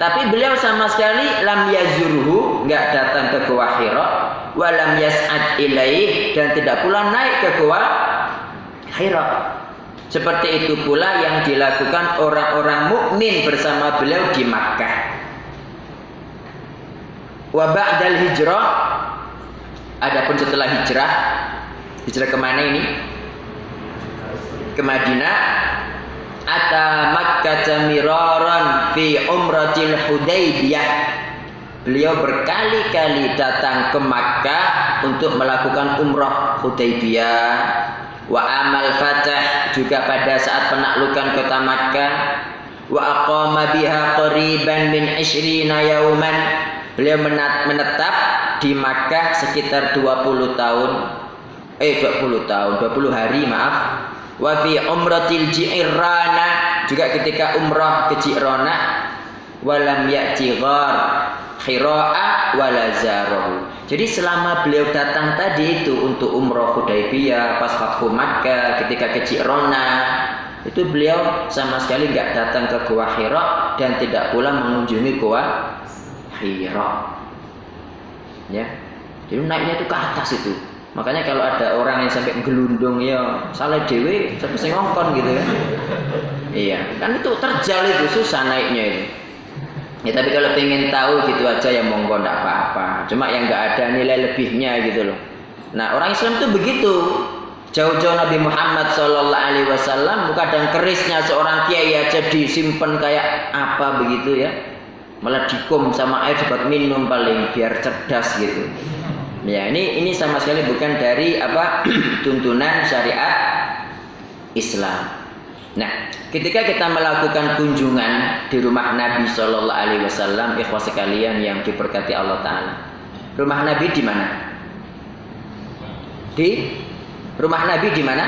Tapi beliau sama sekali lam yazurhu, enggak datang ke Gua Hira, wa lam yas'ad ilaih dan tidak pula naik ke Gua Hira. Seperti itu pula yang dilakukan orang-orang mukmin bersama beliau di Makkah. Wa ba'dal hijrah adapun setelah hijrah hijrah ke mana ini? Ke Madinah Ata Makkah miraran fi umratil Hudaybiyah. Beliau berkali-kali datang ke Makkah untuk melakukan umrah Hudaybiyah. Wa amal fatah juga pada saat penaklukan kota Makkah. Wa aqama biha qariban min ishrina yauman beliau menetap di Makkah sekitar 20 tahun. Eh 20 tahun 20 hari maaf wa fi umratil ji'rana juga ketika umrah ke Ji'rana walam ya'ti ghar khiraa walazarahu. Jadi selama beliau datang tadi itu untuk umroh Hudaybiyah, pas Fathu Makkah, ketika ke Rona, itu beliau sama sekali nggak datang ke Gua Hira dan tidak pula mengunjungi Gua Hira. Ya. Jadi naiknya itu ke atas itu. Makanya kalau ada orang yang sampai gelundung ya salah dewe sampai ngongkon gitu kan. Iya, kan itu terjal itu susah naiknya itu. Ya tapi kalau pengen tahu gitu aja ya monggo ndak apa-apa. Cuma yang nggak ada nilai lebihnya gitu loh. Nah orang Islam tuh begitu. Jauh-jauh Nabi Muhammad Shallallahu Alaihi Wasallam kadang kerisnya seorang kiai aja disimpan kayak apa begitu ya. Malah dikum sama air dapat minum paling biar cerdas gitu. Ya ini ini sama sekali bukan dari apa tuntunan syariat Islam. Nah, ketika kita melakukan kunjungan di rumah Nabi Shallallahu Alaihi Wasallam, ikhwas sekalian yang diberkati Allah Taala, rumah Nabi di mana? Di rumah Nabi di mana?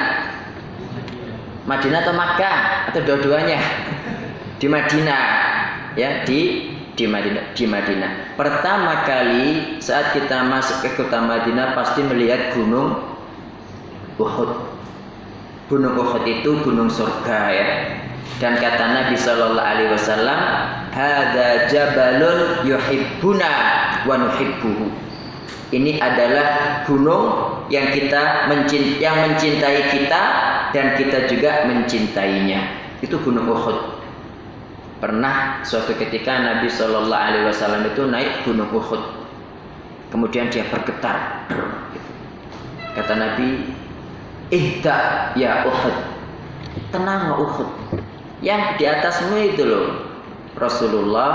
Madinah atau Makkah atau dua-duanya? Di Madinah, ya di di Madinah. Di Madinah. Pertama kali saat kita masuk ke kota Madinah pasti melihat gunung Uhud. Gunung Uhud itu gunung surga ya. Dan kata Nabi Shallallahu Alaihi Wasallam, "Hada jabalun yuhibbuna wa nuhibbuhu." Ini adalah gunung yang kita mencintai, yang mencintai kita dan kita juga mencintainya. Itu gunung Uhud. Pernah suatu ketika Nabi Shallallahu Alaihi Wasallam itu naik gunung Uhud. Kemudian dia bergetar. Kata Nabi, Ihda ya Uhud. Tenang Uhud. Yang di atasmu itu loh. Rasulullah,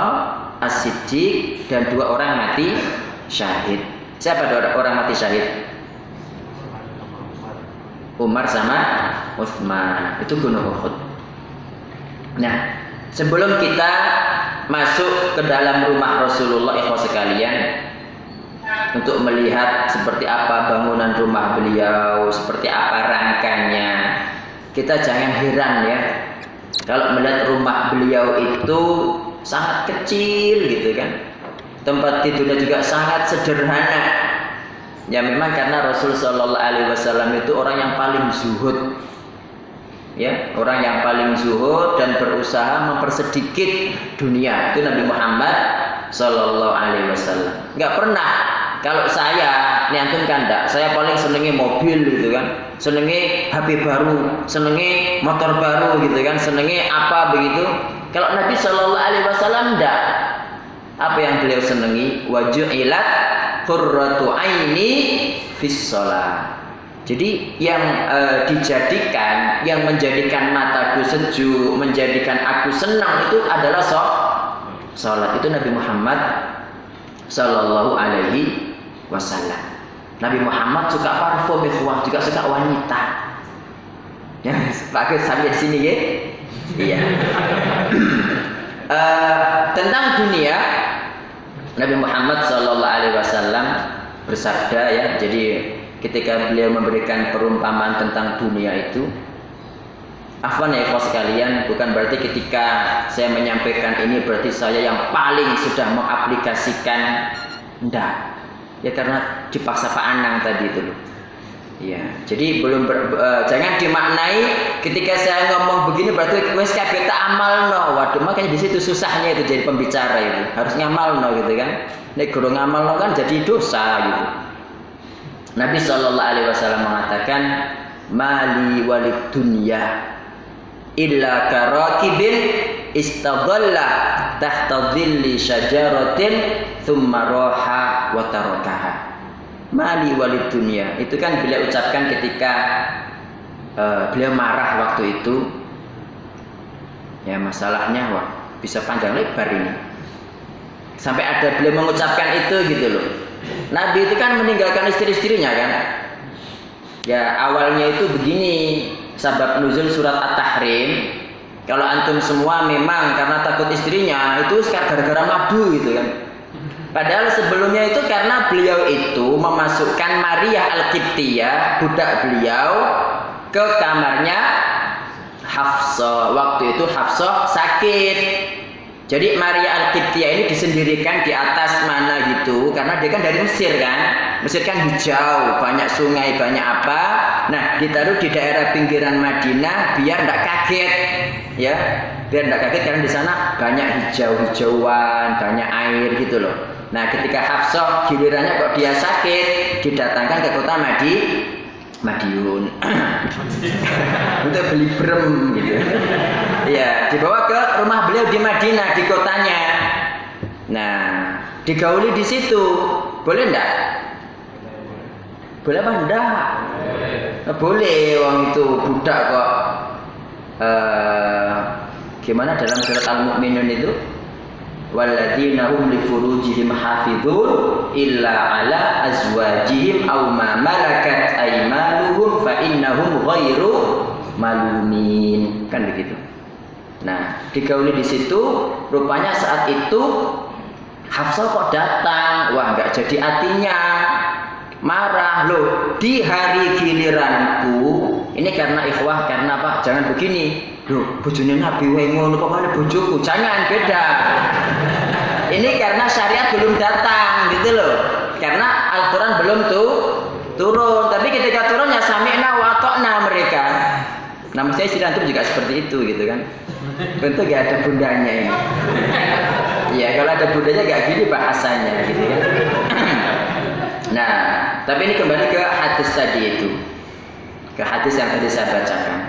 As-Siddiq dan dua orang mati syahid. Siapa dua orang mati syahid? Umar sama Uthman. Itu gunung Uhud. Nah, sebelum kita masuk ke dalam rumah Rasulullah ikhwas sekalian, untuk melihat seperti apa bangunan rumah beliau, seperti apa rangkanya. Kita jangan heran ya, kalau melihat rumah beliau itu sangat kecil gitu kan. Tempat tidurnya juga sangat sederhana. Ya memang karena Rasul Shallallahu Alaihi Wasallam itu orang yang paling zuhud, ya orang yang paling zuhud dan berusaha mempersedikit dunia itu Nabi Muhammad Shallallahu Alaihi Wasallam. Nggak pernah kalau saya niantun kan enggak, saya paling senengi mobil gitu kan. Senengi HP baru, senengi motor baru gitu kan, senengi apa begitu. Kalau Nabi Shallallahu alaihi wasallam enggak. Apa yang beliau senengi? Waju'ilat qurratu aini fis Jadi yang e, dijadikan, yang menjadikan mataku sejuk, menjadikan aku senang itu adalah sholat. Itu Nabi Muhammad Sallallahu Alaihi wasallam. Nabi Muhammad suka parfum ikhwah, juga suka wanita. Ya, pakai sampai di sini ya. Iya. uh, tentang dunia Nabi Muhammad Shallallahu Alaihi Wasallam bersabda ya. Jadi ketika beliau memberikan perumpamaan tentang dunia itu, Afwan ya ikhwas sekalian, bukan berarti ketika saya menyampaikan ini berarti saya yang paling sudah mengaplikasikan. Enggak. Ya karena dipaksa Pak Anang tadi itu loh. Ya jadi belum ber, uh, jangan dimaknai ketika saya ngomong begini berarti wes tak amal no waduh makanya di situ susahnya itu jadi pembicara itu. Harus ngamal no gitu kan. Nek ngamal no kan jadi dosa gitu Nabi Shallallahu Alaihi Wasallam mengatakan mali walid dunya illa karakibin istadalla tahta dhilli syajaratin thumma roha wa tarakaha. Mali walid dunia itu kan beliau ucapkan ketika uh, beliau marah waktu itu. Ya masalahnya wah bisa panjang lebar ini. Sampai ada beliau mengucapkan itu gitu loh Nabi itu kan meninggalkan istri-istrinya kan ya awalnya itu begini sabab nuzul surat at-tahrim kalau antum semua memang karena takut istrinya itu gara-gara madu gitu kan Padahal sebelumnya itu karena beliau itu memasukkan Maria Al-Qibtiyah, budak beliau ke kamarnya Hafsah. Waktu itu Hafsah sakit. Jadi Maria Al-Qibtiyah ini disendirikan di atas mana gitu karena dia kan dari Mesir kan. Mesir kan hijau, banyak sungai, banyak apa. Nah, ditaruh di daerah pinggiran Madinah biar tidak kaget. Ya, biar tidak kaget karena di sana banyak hijau-hijauan, banyak air gitu loh. Nah, ketika Hafsah gilirannya kok dia sakit, didatangkan ke kota Madi, Madiun untuk beli brem gitu. Ya, dibawa ke rumah beliau di Madinah di kotanya. Nah, digauli di situ. Boleh enggak? Boleh apa enggak? Boleh, wong itu budak kok. Uh, gimana dalam surat Al-Mu'minun itu? Walladzina hum li furujihim hafizun illa ala azwajihim aw ma malakat aymanuhum fa innahum ghairu malumin. Kan begitu? Nah digauli di situ rupanya saat itu Hafsah kok datang wah nggak jadi hatinya. Marah loh di hari giliranku ini karena ikhwah karena apa jangan begini Loh, bojone Nabi wae ngono kok mana bojoku? Jangan beda. Ini karena syariat belum datang gitu loh. Karena Al-Qur'an belum tuh turun. Tapi ketika turun ya sami'na wa ta'na mereka. Nah, mestinya istri antum juga seperti itu gitu kan. Tentu gak ada bundanya ini. Ya, kalau ada bundanya gak gini bahasanya gitu kan. nah, tapi ini kembali ke hadis tadi itu. Ke hadis yang tadi saya bacakan.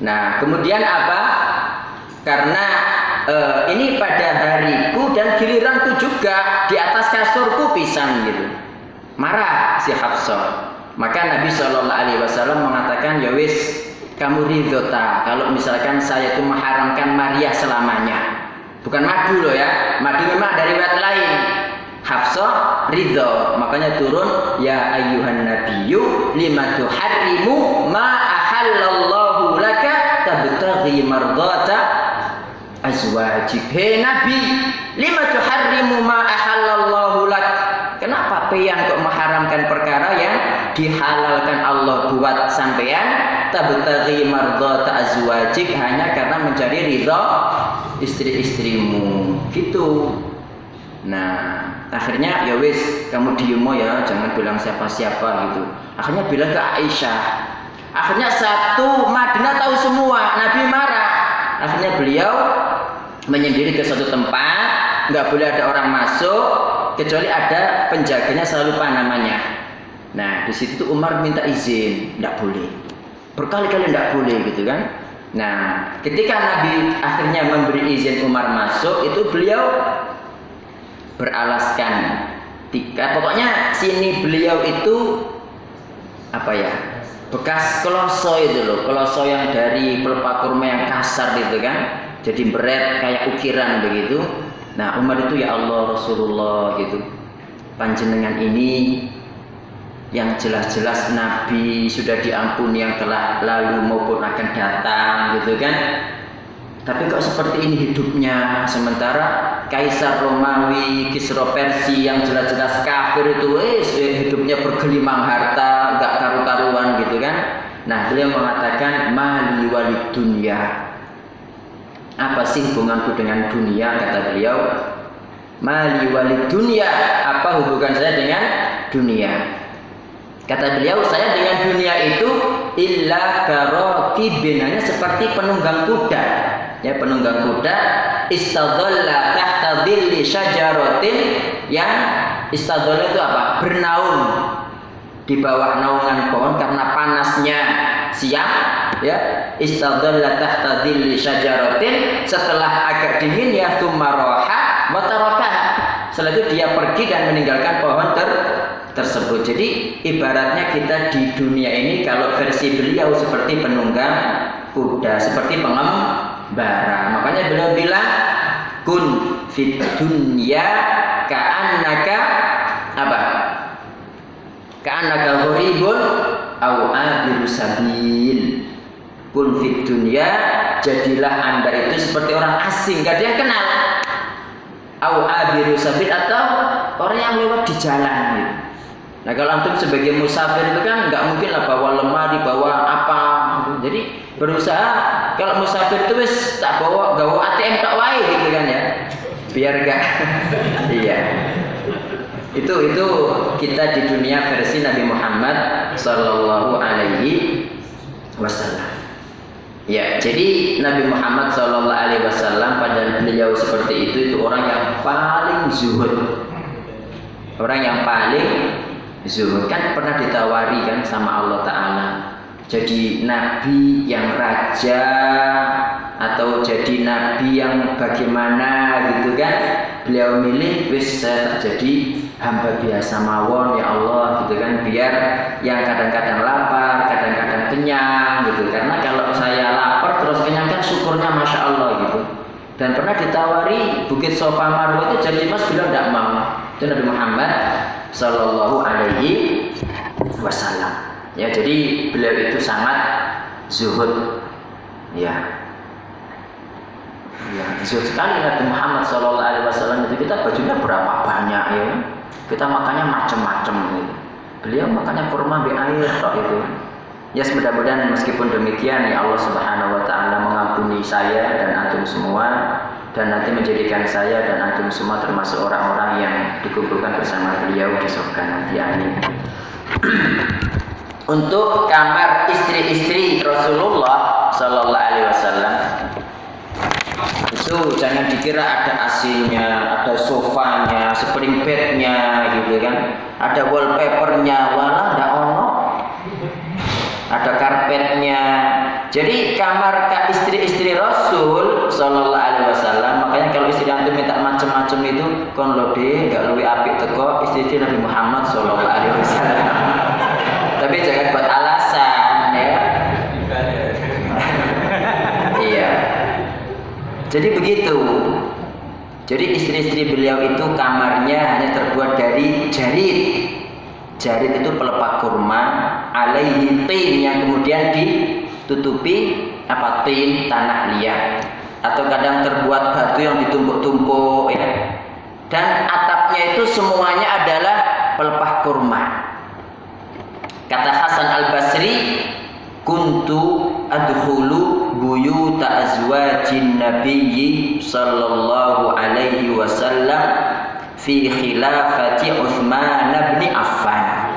Nah, kemudian apa? Karena uh, ini pada hariku dan giliranku juga di atas kasurku pisang gitu. Marah si Hafsah. Maka Nabi Shallallahu Alaihi Wasallam mengatakan, ya wis kamu ridhota kalau misalkan saya itu mengharamkan Maria selamanya. Bukan madu loh ya, madu memang dari wet lain. Hafsah ridho, makanya turun ya ayuhan nabiyyu lima tuharrimu ma ahallallahu laka tabtaghi mardata azwajik. Hei Nabi, lima tuharrimu ma ahallallahu lak. Kenapa pian kok mengharamkan perkara yang dihalalkan Allah buat sampean tabtaghi mardata azwajik hanya karena mencari ridha istri-istrimu. Gitu. Nah, akhirnya ya wis kamu diem ya, jangan bilang siapa-siapa gitu. Akhirnya bilang ke Aisyah, Akhirnya satu Madinah tahu semua, Nabi marah. Akhirnya beliau menyendiri ke suatu tempat, nggak boleh ada orang masuk kecuali ada penjaganya selalu lupa namanya. Nah di situ tuh Umar minta izin, nggak boleh. Berkali-kali nggak boleh gitu kan. Nah ketika Nabi akhirnya memberi izin Umar masuk, itu beliau beralaskan. Tiga. Pokoknya sini beliau itu apa ya bekas kloso itu loh. Kloso yang dari pelepah kurma yang kasar itu kan. Jadi berat kayak ukiran begitu. Nah Umar itu ya Allah Rasulullah gitu. Panjenengan ini yang jelas-jelas Nabi sudah diampuni yang telah lalu maupun akan datang gitu kan tapi kok seperti ini hidupnya sementara Kaisar Romawi, Kisro Persia yang jelas-jelas kafir itu eh, hidupnya bergelimang harta, nggak karu-karuan gitu kan. Nah beliau mengatakan mali walid dunia. Apa sih hubunganku dengan dunia kata beliau? Mali walid dunia. Apa hubungan saya dengan dunia? Kata beliau saya dengan dunia itu illa karokibin hanya seperti penunggang kuda ya penunggang kuda istadalla tahta dhilli syajaratin yang istadalla itu apa bernaung di bawah naungan pohon karena panasnya siang ya istadalla tahta dhilli syajaratin setelah agak dingin ya tumaroha matarokan setelah itu dia pergi dan meninggalkan pohon ter tersebut. Jadi ibaratnya kita di dunia ini kalau versi beliau seperti penunggang kuda, seperti pengem bara. Makanya beliau bilang kun fit dunya ka'annaka apa? Ka'annaka gharibun au abiru sabil. Kun fit dunya jadilah Anda itu seperti orang asing, gak yang kenal. Au abiru sabil atau orang yang lewat di jalan gitu. Nah kalau antum sebagai musafir itu kan nggak mungkin lah bawa lemari, bawa apa. Jadi berusaha. Kalau musafir itu wis tak bawa gawa ATM tak wae gitu kan ya. Biar gak iya. Itu itu kita di dunia versi Nabi Muhammad Sallallahu Alaihi Wasallam. Ya jadi Nabi Muhammad Sallallahu Alaihi Wasallam pada beliau seperti itu itu orang yang paling zuhud. Orang yang paling zuhud. Kan pernah ditawari kan sama Allah Taala jadi nabi yang raja atau jadi nabi yang bagaimana gitu kan? Beliau milih wis saya jadi hamba biasa mawon ya Allah gitu kan? Biar yang kadang-kadang lapar kadang-kadang kenyang gitu. Karena kalau saya lapar terus kenyang kan syukurnya masya Allah gitu. Dan pernah ditawari Bukit Sofa Marwah itu jadi mas bilang tidak mau. Itu Nabi Muhammad Sallallahu Alaihi Wasallam Ya, jadi beliau itu sangat zuhud. Ya. Ya, zuhud sekali Nabi Muhammad Shallallahu alaihi wasallam itu kita bajunya berapa banyak ya. Kita makannya macam-macam gitu. Beliau makannya kurma be air toh itu. Ya mudah-mudahan meskipun demikian ya Allah Subhanahu wa taala mengampuni saya dan antum semua dan nanti menjadikan saya dan antum semua termasuk orang-orang yang dikumpulkan bersama beliau di surga nanti amin. Untuk kamar istri-istri Rasulullah Sallallahu Alaihi Wasallam itu jangan dikira ada AC-nya, ada sofanya, spring bednya gitu kan, ada wallpapernya, walah ada ono, ada karpetnya. Jadi kamar istri-istri Rasul Sallallahu Alaihi Wasallam, makanya kalau istri antum minta macam-macam itu kon lode nggak lebih apik teko istri-istri Nabi Muhammad Sallallahu Alaihi Wasallam. Tapi jangan buat alasan ya. iya. Jadi begitu. Jadi istri-istri beliau itu kamarnya hanya terbuat dari jarit. Jarit itu pelepah kurma, alaihi tin yang kemudian ditutupi apa tin tanah liat atau kadang terbuat batu yang ditumpuk-tumpuk ya. Dan atapnya itu semuanya adalah pelepah kurma. Kata Hasan Al Basri, kuntu adkhulu buyuta azwajin nabiyyi sallallahu alaihi wasallam fi khilafati Utsman bin Affan.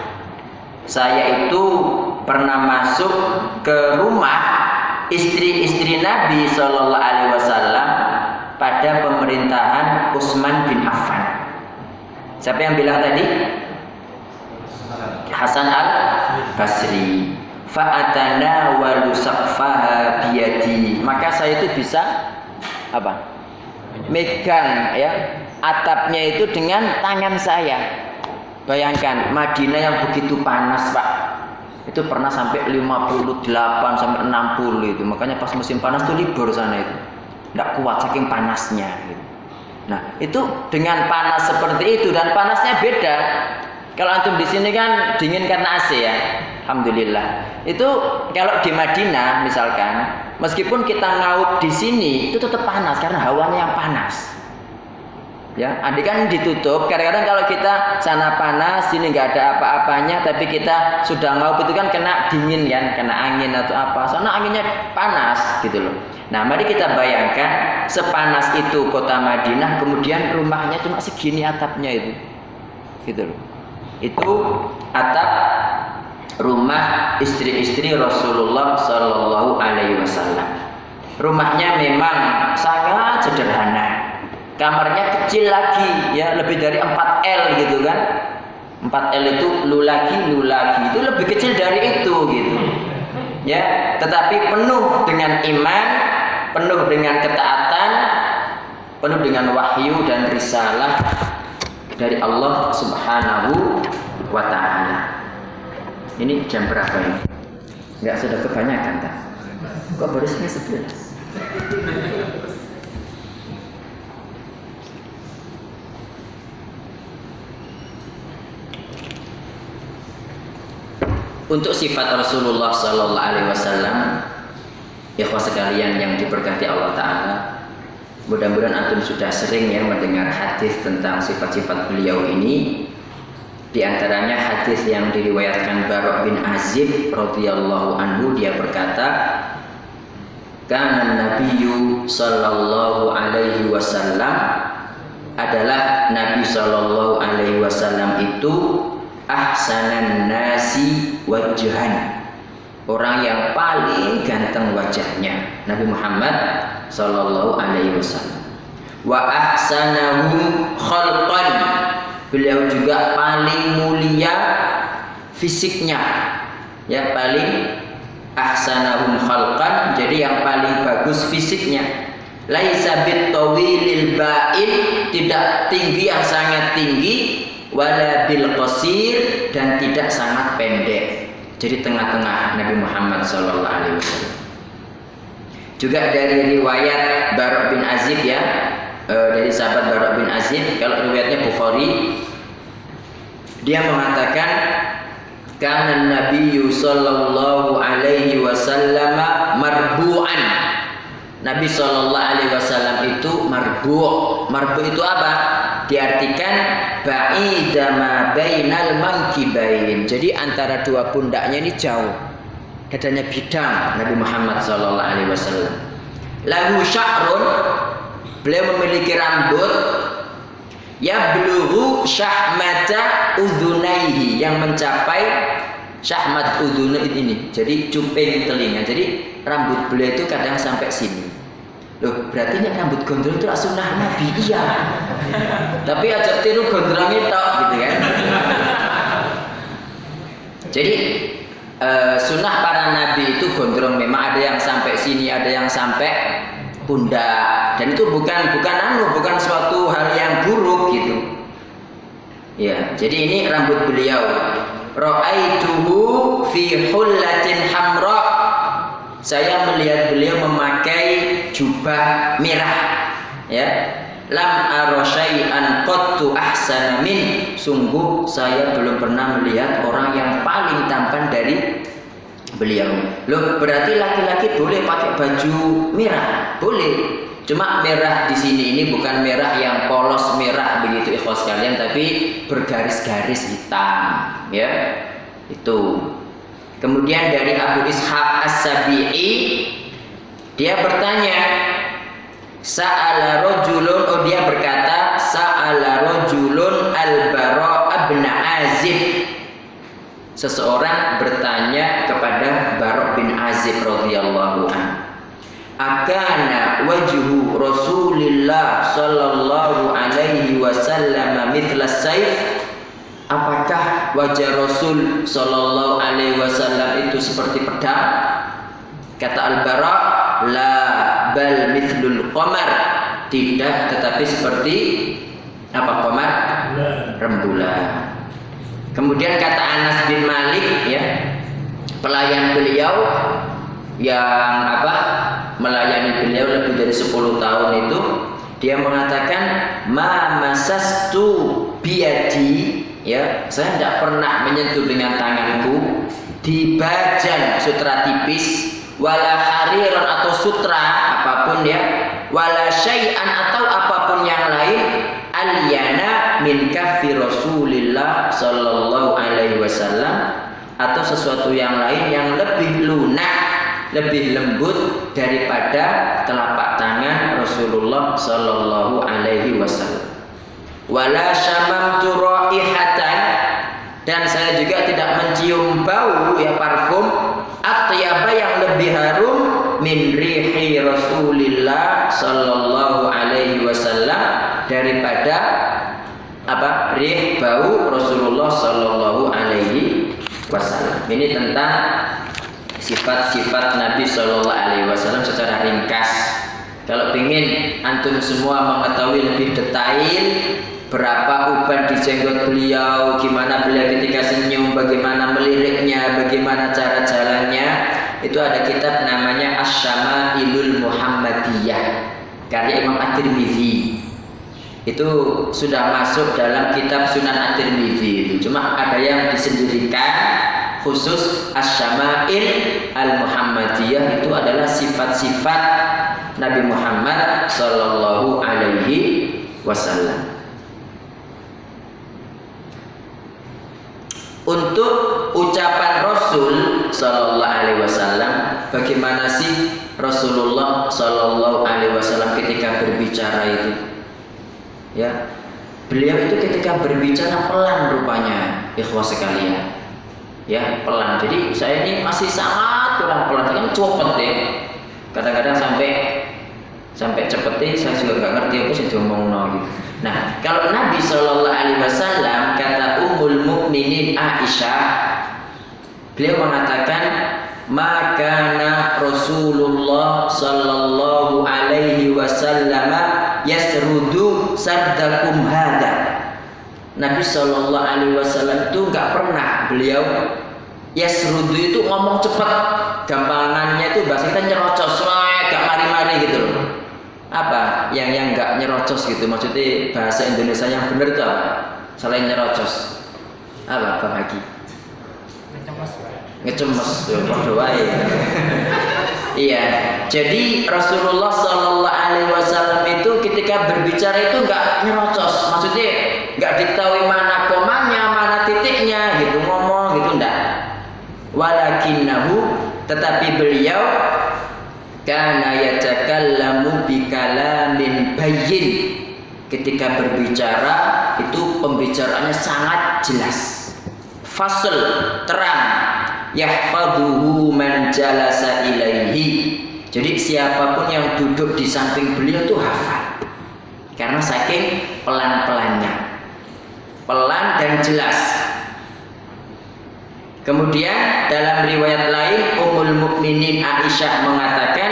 Saya itu pernah masuk ke rumah istri-istri Nabi sallallahu alaihi wasallam pada pemerintahan Utsman bin Affan. Siapa yang bilang tadi? Hasan Al Basri. Fa'atana walu saqfaha biyadi. Maka saya itu bisa apa? Megang ya atapnya itu dengan tangan saya. Bayangkan Madinah yang begitu panas, Pak. Itu pernah sampai 58 sampai 60 itu. Makanya pas musim panas tuh libur sana itu. Tidak kuat saking panasnya gitu. Nah, itu dengan panas seperti itu dan panasnya beda. Kalau antum di sini kan dingin karena AC ya. Alhamdulillah. Itu kalau di Madinah misalkan, meskipun kita ngaup di sini itu tetap panas karena hawanya yang panas. Ya, adik kan ditutup. Kadang-kadang kalau kita sana panas, sini nggak ada apa-apanya, tapi kita sudah ngaup itu kan kena dingin kan, kena angin atau apa. Sana anginnya panas gitu loh. Nah, mari kita bayangkan sepanas itu kota Madinah, kemudian rumahnya cuma segini atapnya itu, gitu loh. Itu atap rumah istri-istri Rasulullah Shallallahu Alaihi Wasallam. Rumahnya memang sangat sederhana. Kamarnya kecil lagi, ya lebih dari 4 L gitu kan. 4 L itu lu lagi, lu lagi itu lebih kecil dari itu gitu. Ya, tetapi penuh dengan iman, penuh dengan ketaatan, penuh dengan wahyu dan risalah dari Allah Subhanahu wa taala. Ini jam berapa ini? Enggak sudah kebanyakan tak? Kok baru sini 11? Untuk sifat Rasulullah Sallallahu Alaihi Wasallam, ikhwah sekalian yang diberkati Allah Taala, mudah-mudahan antum sudah sering ya mendengar hadis tentang sifat-sifat beliau ini. Di antaranya hadis yang diriwayatkan Barok bin Azib radhiyallahu anhu dia berkata, karena Nabi sallallahu alaihi wasallam adalah Nabi sallallahu alaihi wasallam itu ahsanan nasi wajhan orang yang paling ganteng wajahnya Nabi Muhammad sallallahu alaihi wasallam. Wa ahsanahum khalqan. Beliau juga paling mulia fisiknya. Ya paling ahsanahum khalqan jadi yang paling bagus fisiknya. Laisa bitawilil ba'in tidak tinggi yang sangat tinggi wala bil qasir dan tidak sangat pendek jadi tengah-tengah Nabi Muhammad sallallahu alaihi wasallam juga dari riwayat Barok bin Azib ya e, dari sahabat Barok bin Azib kalau riwayatnya Bukhari dia mengatakan karena Nabi sallallahu alaihi wasallam marbu'an. Nabi sallallahu alaihi wasallam itu marbu'. Marbu' itu apa? Diartikan ba'ida ma bainal mankibain. Jadi antara dua pundaknya ini jauh. Dadanya bidang Nabi Muhammad sallallahu alaihi wasallam. Lahu sya'run beliau memiliki rambut ya beluru syahmata udunaihi yang mencapai syahmat udun ini jadi cuping telinga. Jadi rambut beliau itu kadang sampai sini. Loh berarti ini rambut gondrong itu sunnah nabi? Iya. Tapi aja tiru gondrong itu gitu kan? Jadi uh, sunnah para nabi itu gondrong. Memang ada yang sampai sini ada yang sampai pundak. Dan itu bukan bukan anu bukan suatu hal yang buruk gitu. Ya jadi ini rambut beliau ra'aituhu fi hullatin hamra saya melihat beliau memakai jubah merah ya lam ara syai'an qattu ahsana min sungguh saya belum pernah melihat orang yang paling tampan dari beliau. Loh, berarti laki-laki boleh pakai baju merah? Boleh. Cuma merah di sini ini bukan merah yang polos merah begitu ikhwas kalian, tapi bergaris-garis hitam, ya. Itu. Kemudian dari Abu Ishaq As-Sabi'i dia bertanya, Sa'ala rojulun, oh dia berkata, Sa'ala rojulun al-bara' abna azib seseorang bertanya kepada Barok bin Azib radhiyallahu anhu akana wajhu Rasulillah sallallahu alaihi wasallam mithla saif? Apakah wajah Rasul sallallahu alaihi wasallam itu seperti pedang? Kata Al-Bara la bal mithlul qamar. Tidak tetapi seperti apa qamar? Rembulan. Kemudian kata Anas bin Malik ya, pelayan beliau yang apa? melayani beliau lebih dari 10 tahun itu dia mengatakan ma masastu biadi ya saya tidak pernah menyentuh dengan tanganku di bajan sutra tipis wala hariran atau sutra apa pun ya wala syai'an atau apa pun yang lain alyana min kafi Rasulillah sallallahu alaihi wasallam atau sesuatu yang lain yang lebih lunak, lebih lembut daripada telapak tangan Rasulullah sallallahu alaihi wasallam. Wala dan saya juga tidak mencium bau ya parfum atyaba yang lebih harum min rihi Rasulillah sallallahu alaihi wasallam daripada apa rih bau Rasulullah Shallallahu Alaihi Wasallam. Ini tentang sifat-sifat Nabi Shallallahu Alaihi Wasallam secara ringkas. Kalau ingin antum semua mengetahui lebih detail berapa uban di jenggot beliau, gimana beliau ketika senyum, bagaimana meliriknya, bagaimana cara jalannya, itu ada kitab namanya Asyama-ilul Muhammadiyah karya Imam At-Tirmidzi itu sudah masuk dalam kitab Sunan At-Tirmidzi. Cuma ada yang disendirikan khusus Asy-Syama'il Al-Muhammadiyah itu adalah sifat-sifat Nabi Muhammad sallallahu alaihi wasallam. Untuk ucapan Rasul sallallahu alaihi wasallam bagaimana sih Rasulullah Shallallahu Alaihi Wasallam ketika berbicara itu? Ya, beliau itu ketika berbicara pelan rupanya, ikhwas sekalian. Ya, pelan. Jadi saya ini masih sangat kurang pelan, kan cepet deh. Kadang-kadang sampai sampai cepet deh, saya juga nggak ngerti apa sih ngomong gitu. Nah, kalau Nabi Shallallahu Alaihi Wasallam kata Ummul Mukminin Aisyah, beliau mengatakan maka Rasulullah Sallallahu Alaihi Wasallam yasrudu sardakum hada. Nabi Shallallahu Alaihi Wasallam itu nggak pernah beliau yasrudu itu ngomong cepat, gampangannya itu bahasa kita nyerocos, gak mari-mari gitu loh. Apa? Yang yang nggak nyerocos gitu maksudnya bahasa Indonesia yang benar itu apa? Selain nyerocos. Apa Bang Haji? Ngecemes berdoa ya iya jadi Rasulullah Shallallahu Alaihi Wasallam itu ketika berbicara itu nggak nyerocos. Maksudnya nggak diketahui mana komanya mana titiknya gitu ngomong gitu enggak walakinnahu tetapi beliau kana yatakallamu bikalamin bayyin. Ketika berbicara itu pembicaraannya sangat jelas. Fasl terang. Yahfaduhu man jalasa ilaihi. Jadi siapa pun yang duduk di samping beliau itu hafal. Karena saking pelan-pelannya pelan dan jelas Kemudian dalam riwayat lain Ummul Mukminin Aisyah mengatakan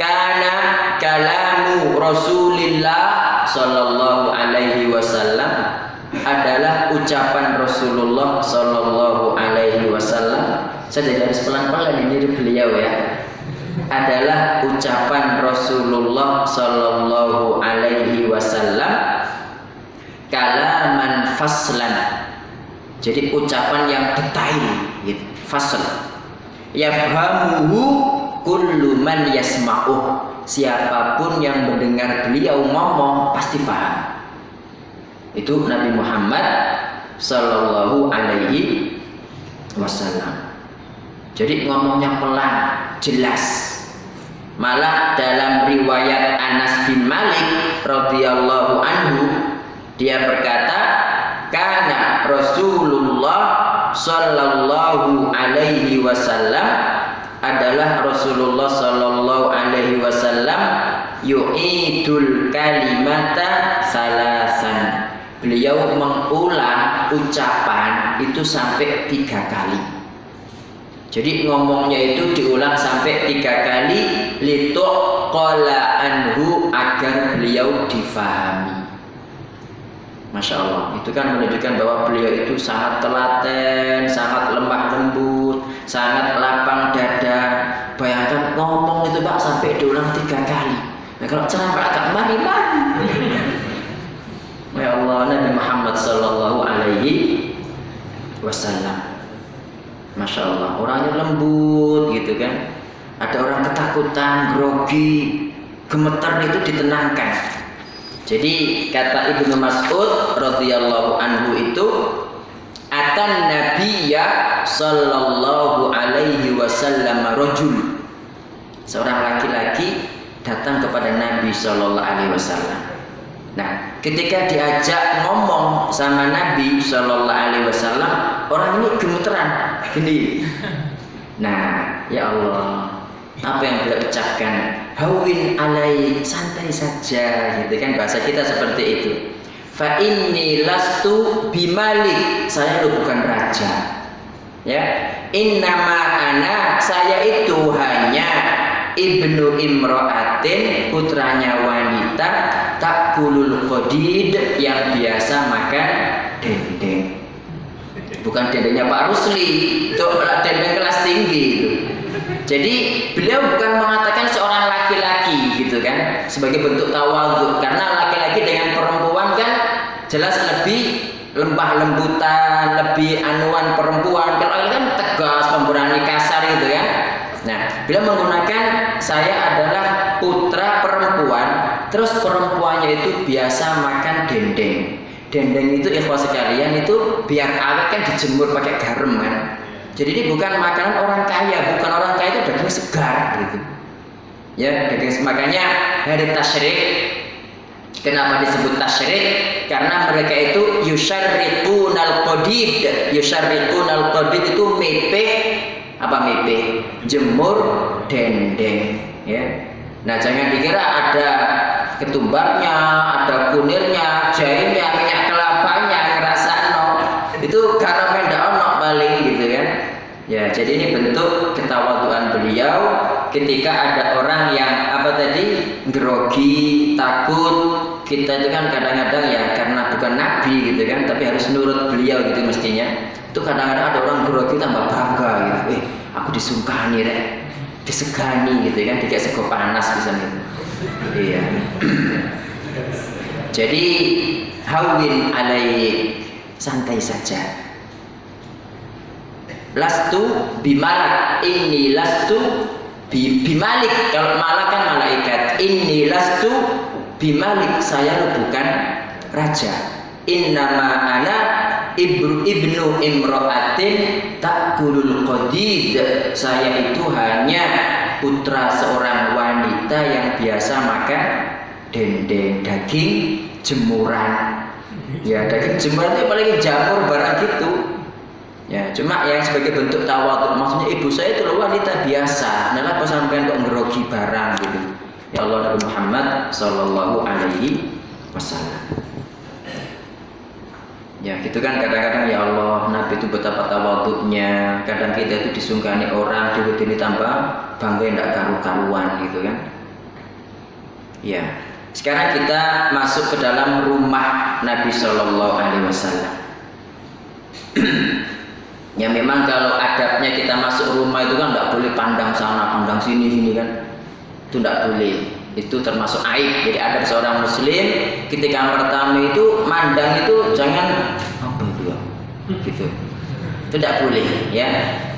karena kalamu Rasulillah sallallahu alaihi wasallam adalah ucapan Rasulullah sallallahu alaihi wasallam. Saya jadi harus pelan-pelan ini beliau ya. Adalah ucapan Rasulullah sallallahu alaihi wasallam kalaman faslan jadi ucapan yang detail gitu. Fasl. Yafhamuhu kullu man yasma'uh. Siapa pun yang mendengar beliau ngomong pasti paham. Itu Nabi Muhammad sallallahu alaihi wasallam. Jadi ngomongnya pelan, jelas. Malah dalam riwayat Anas bin Malik radhiyallahu anhu dia berkata kana Rasulullah sallallahu alaihi wasallam adalah Rasulullah sallallahu alaihi wasallam yu'idul kalimata salasan. Beliau mengulang ucapan itu sampai tiga kali. Jadi ngomongnya itu diulang sampai tiga kali lituk qala anhu agar beliau difahami Masya Allah, itu kan menunjukkan bahwa beliau itu sangat telaten, sangat lemah lembut, sangat lapang dada. Bayangkan ngomong itu Pak sampai diulang tiga kali. Nah kalau ceramah agak mari-mari. ya Allah, Nabi Muhammad Sallallahu Alaihi Wasallam. Masya Allah, orangnya lembut gitu kan. Ada orang ketakutan, grogi, gemetar itu ditenangkan. Jadi kata Ibnu Mas'ud radhiyallahu anhu itu atan nabiyya sallallahu alaihi wasallam rajul. Seorang laki-laki datang kepada Nabi sallallahu alaihi wasallam. Nah, ketika diajak ngomong sama Nabi sallallahu alaihi wasallam, orang ini gemeteran, gini. Nah, ya Allah, apa yang beliau ucapkan hawin alai santai saja gitu kan? Bahasa kita seperti itu. Fa inni lastu bimalik. Saya itu bukan raja. Ya? Innama ana saya itu hanya ibnu imro'atin putranya wanita tak kulul kodid yang biasa makan dendeng. Bukan dendengnya Pak Rusli itu dendeng kelas tinggi itu jadi beliau bukan mengatakan seorang laki-laki gitu kan sebagai bentuk tawadhu karena laki-laki dengan perempuan kan jelas lebih lembah lembutan, lebih anuan perempuan. Kalau ini kan tegas, pemberani kasar gitu kan. Nah, beliau menggunakan saya adalah putra perempuan, terus perempuannya itu biasa makan dendeng. Dendeng itu ikhwas sekalian itu biar awet kan dijemur pakai garam kan Jadi ini bukan makanan orang kaya, bukan orang kaya itu daging segar gitu. Ya, daging makanya hari tasyrik Kenapa disebut tasyrik? Karena mereka itu yusyarriqunal qadid. Yusyarriqunal qadid itu mepe apa mepe? Jemur dendeng, ya. Nah, jangan dikira ada ketumbarnya, ada kunirnya, jahenya, minyak kelapanya, ngerasa no. Itu karena ndak ono paling gitu kan. Ya, jadi ini bentuk ketawaduan beliau ketika ada orang yang apa tadi grogi, takut. Kita itu kan kadang-kadang ya karena bukan nabi gitu kan, tapi harus nurut beliau gitu mestinya. Itu kadang-kadang ada orang grogi tambah bangga gitu. Eh, aku disungkani deh disegani gitu kan, tidak sego panas bisa gitu. Iya. Jadi hawin alaik santai saja. Lastu bimalak. Ini lastu bimalik. Kalau malak kan malaikat. Ini lastu bimalik. Saya bukan raja. Innama ana ibnu ibnu imro'atin takulul qadid. Saya itu hanya putra seorang wanita yang biasa makan dendeng daging jemuran. Ya daging jemuran itu paling jamur barang gitu ya cuma yang sebagai bentuk tawaduk maksudnya ibu saya itu wanita biasa. Nah apa sampai kok ngerogi barang gitu. Ya Allah Nabi Muhammad Sallallahu Alaihi Wasallam. Ya gitu kan kadang-kadang ya Allah Nabi itu betapa tawaduknya. Kadang kita itu disungkani orang Diwedini tambah bangga tidak karu-karuan gitu kan. Ya sekarang kita masuk ke dalam rumah Nabi Shallallahu Alaihi Wasallam Ya memang kalau adabnya kita masuk rumah itu kan tidak boleh pandang sana, pandang sini, sini kan. Itu tidak boleh. Itu termasuk aib. Jadi ada seorang muslim ketika pertama itu mandang itu jangan apa itu ya? Gitu. Itu tidak boleh ya.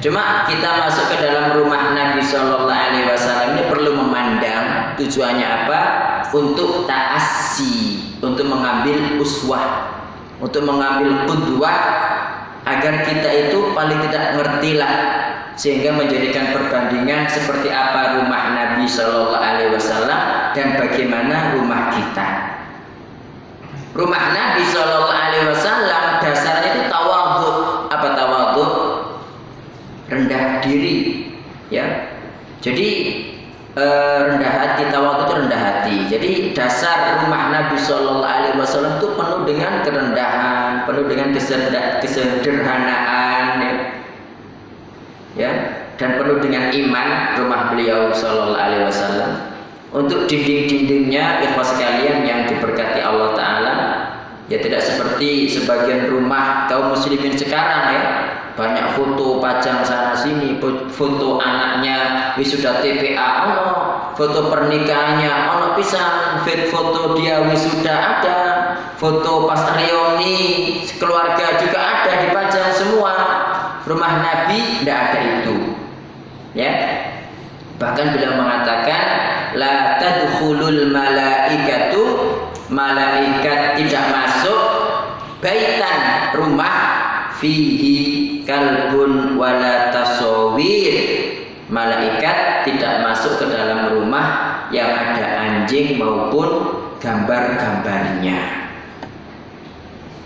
Cuma kita masuk ke dalam rumah Nabi Shallallahu Alaihi Wasallam ini perlu memandang tujuannya apa? Untuk taasi untuk mengambil uswah untuk mengambil kudwah agar kita itu paling tidak ngerti lah sehingga menjadikan perbandingan seperti apa rumah Nabi Shallallahu Alaihi Wasallam dan bagaimana rumah kita. Rumah Nabi Shallallahu Alaihi Wasallam dasarnya itu tawadhu. Apa tawadhu? Rendah diri, ya. Jadi e, rendah hati tawadhu itu rendah hati. Jadi dasar rumah Nabi Shallallahu Alaihi Wasallam itu penuh dengan kerendahan, penuh dengan kesederhanaan. Ya ya dan penuh dengan iman rumah beliau Shallallahu Alaihi Wasallam untuk dinding-dindingnya ikhwas sekalian yang diberkati Allah Taala ya tidak seperti sebagian rumah kaum muslimin sekarang ya banyak foto pajang sana sini foto anaknya wisuda TPA ono foto pernikahannya ono pisang foto dia wisuda ada foto pas reuni keluarga juga ada dipajang semua. Rumah Nabi tidak ada itu. Ya. Bahkan beliau mengatakan la tadkhulul malaikatu malaikat tidak masuk baitan rumah fihi kalbun wala tasawir malaikat tidak masuk ke dalam rumah yang ada anjing maupun gambar-gambarnya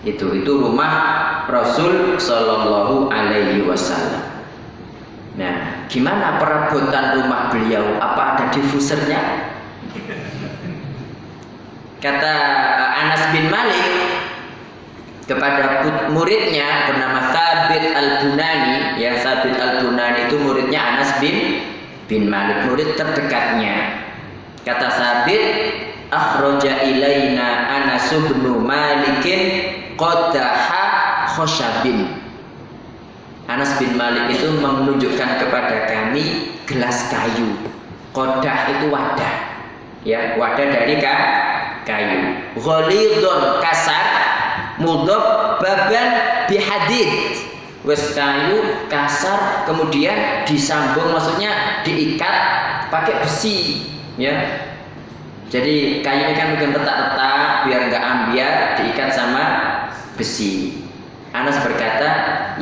itu itu rumah Rasul Shallallahu Alaihi Wasallam. Nah, gimana perabotan rumah beliau? Apa ada diffusernya? Kata eh, Anas bin Malik kepada muridnya bernama Thabit Al Bunani, ya Thabit Al Bunani itu muridnya Anas bin bin Malik, murid terdekatnya. Kata Thabit, akhroja ilaina Anas bin Malikin qadaha khosyabin Anas bin Malik itu menunjukkan kepada kami gelas kayu. Kodah itu wadah. Ya wadah dari ka, kayu. Ghalidun kasar mudhab baban bihadid wes kayu kasar kemudian disambung maksudnya diikat pakai besi ya jadi kayu ini kan bikin retak-retak biar enggak ambiar diikat sama besi. Anas berkata,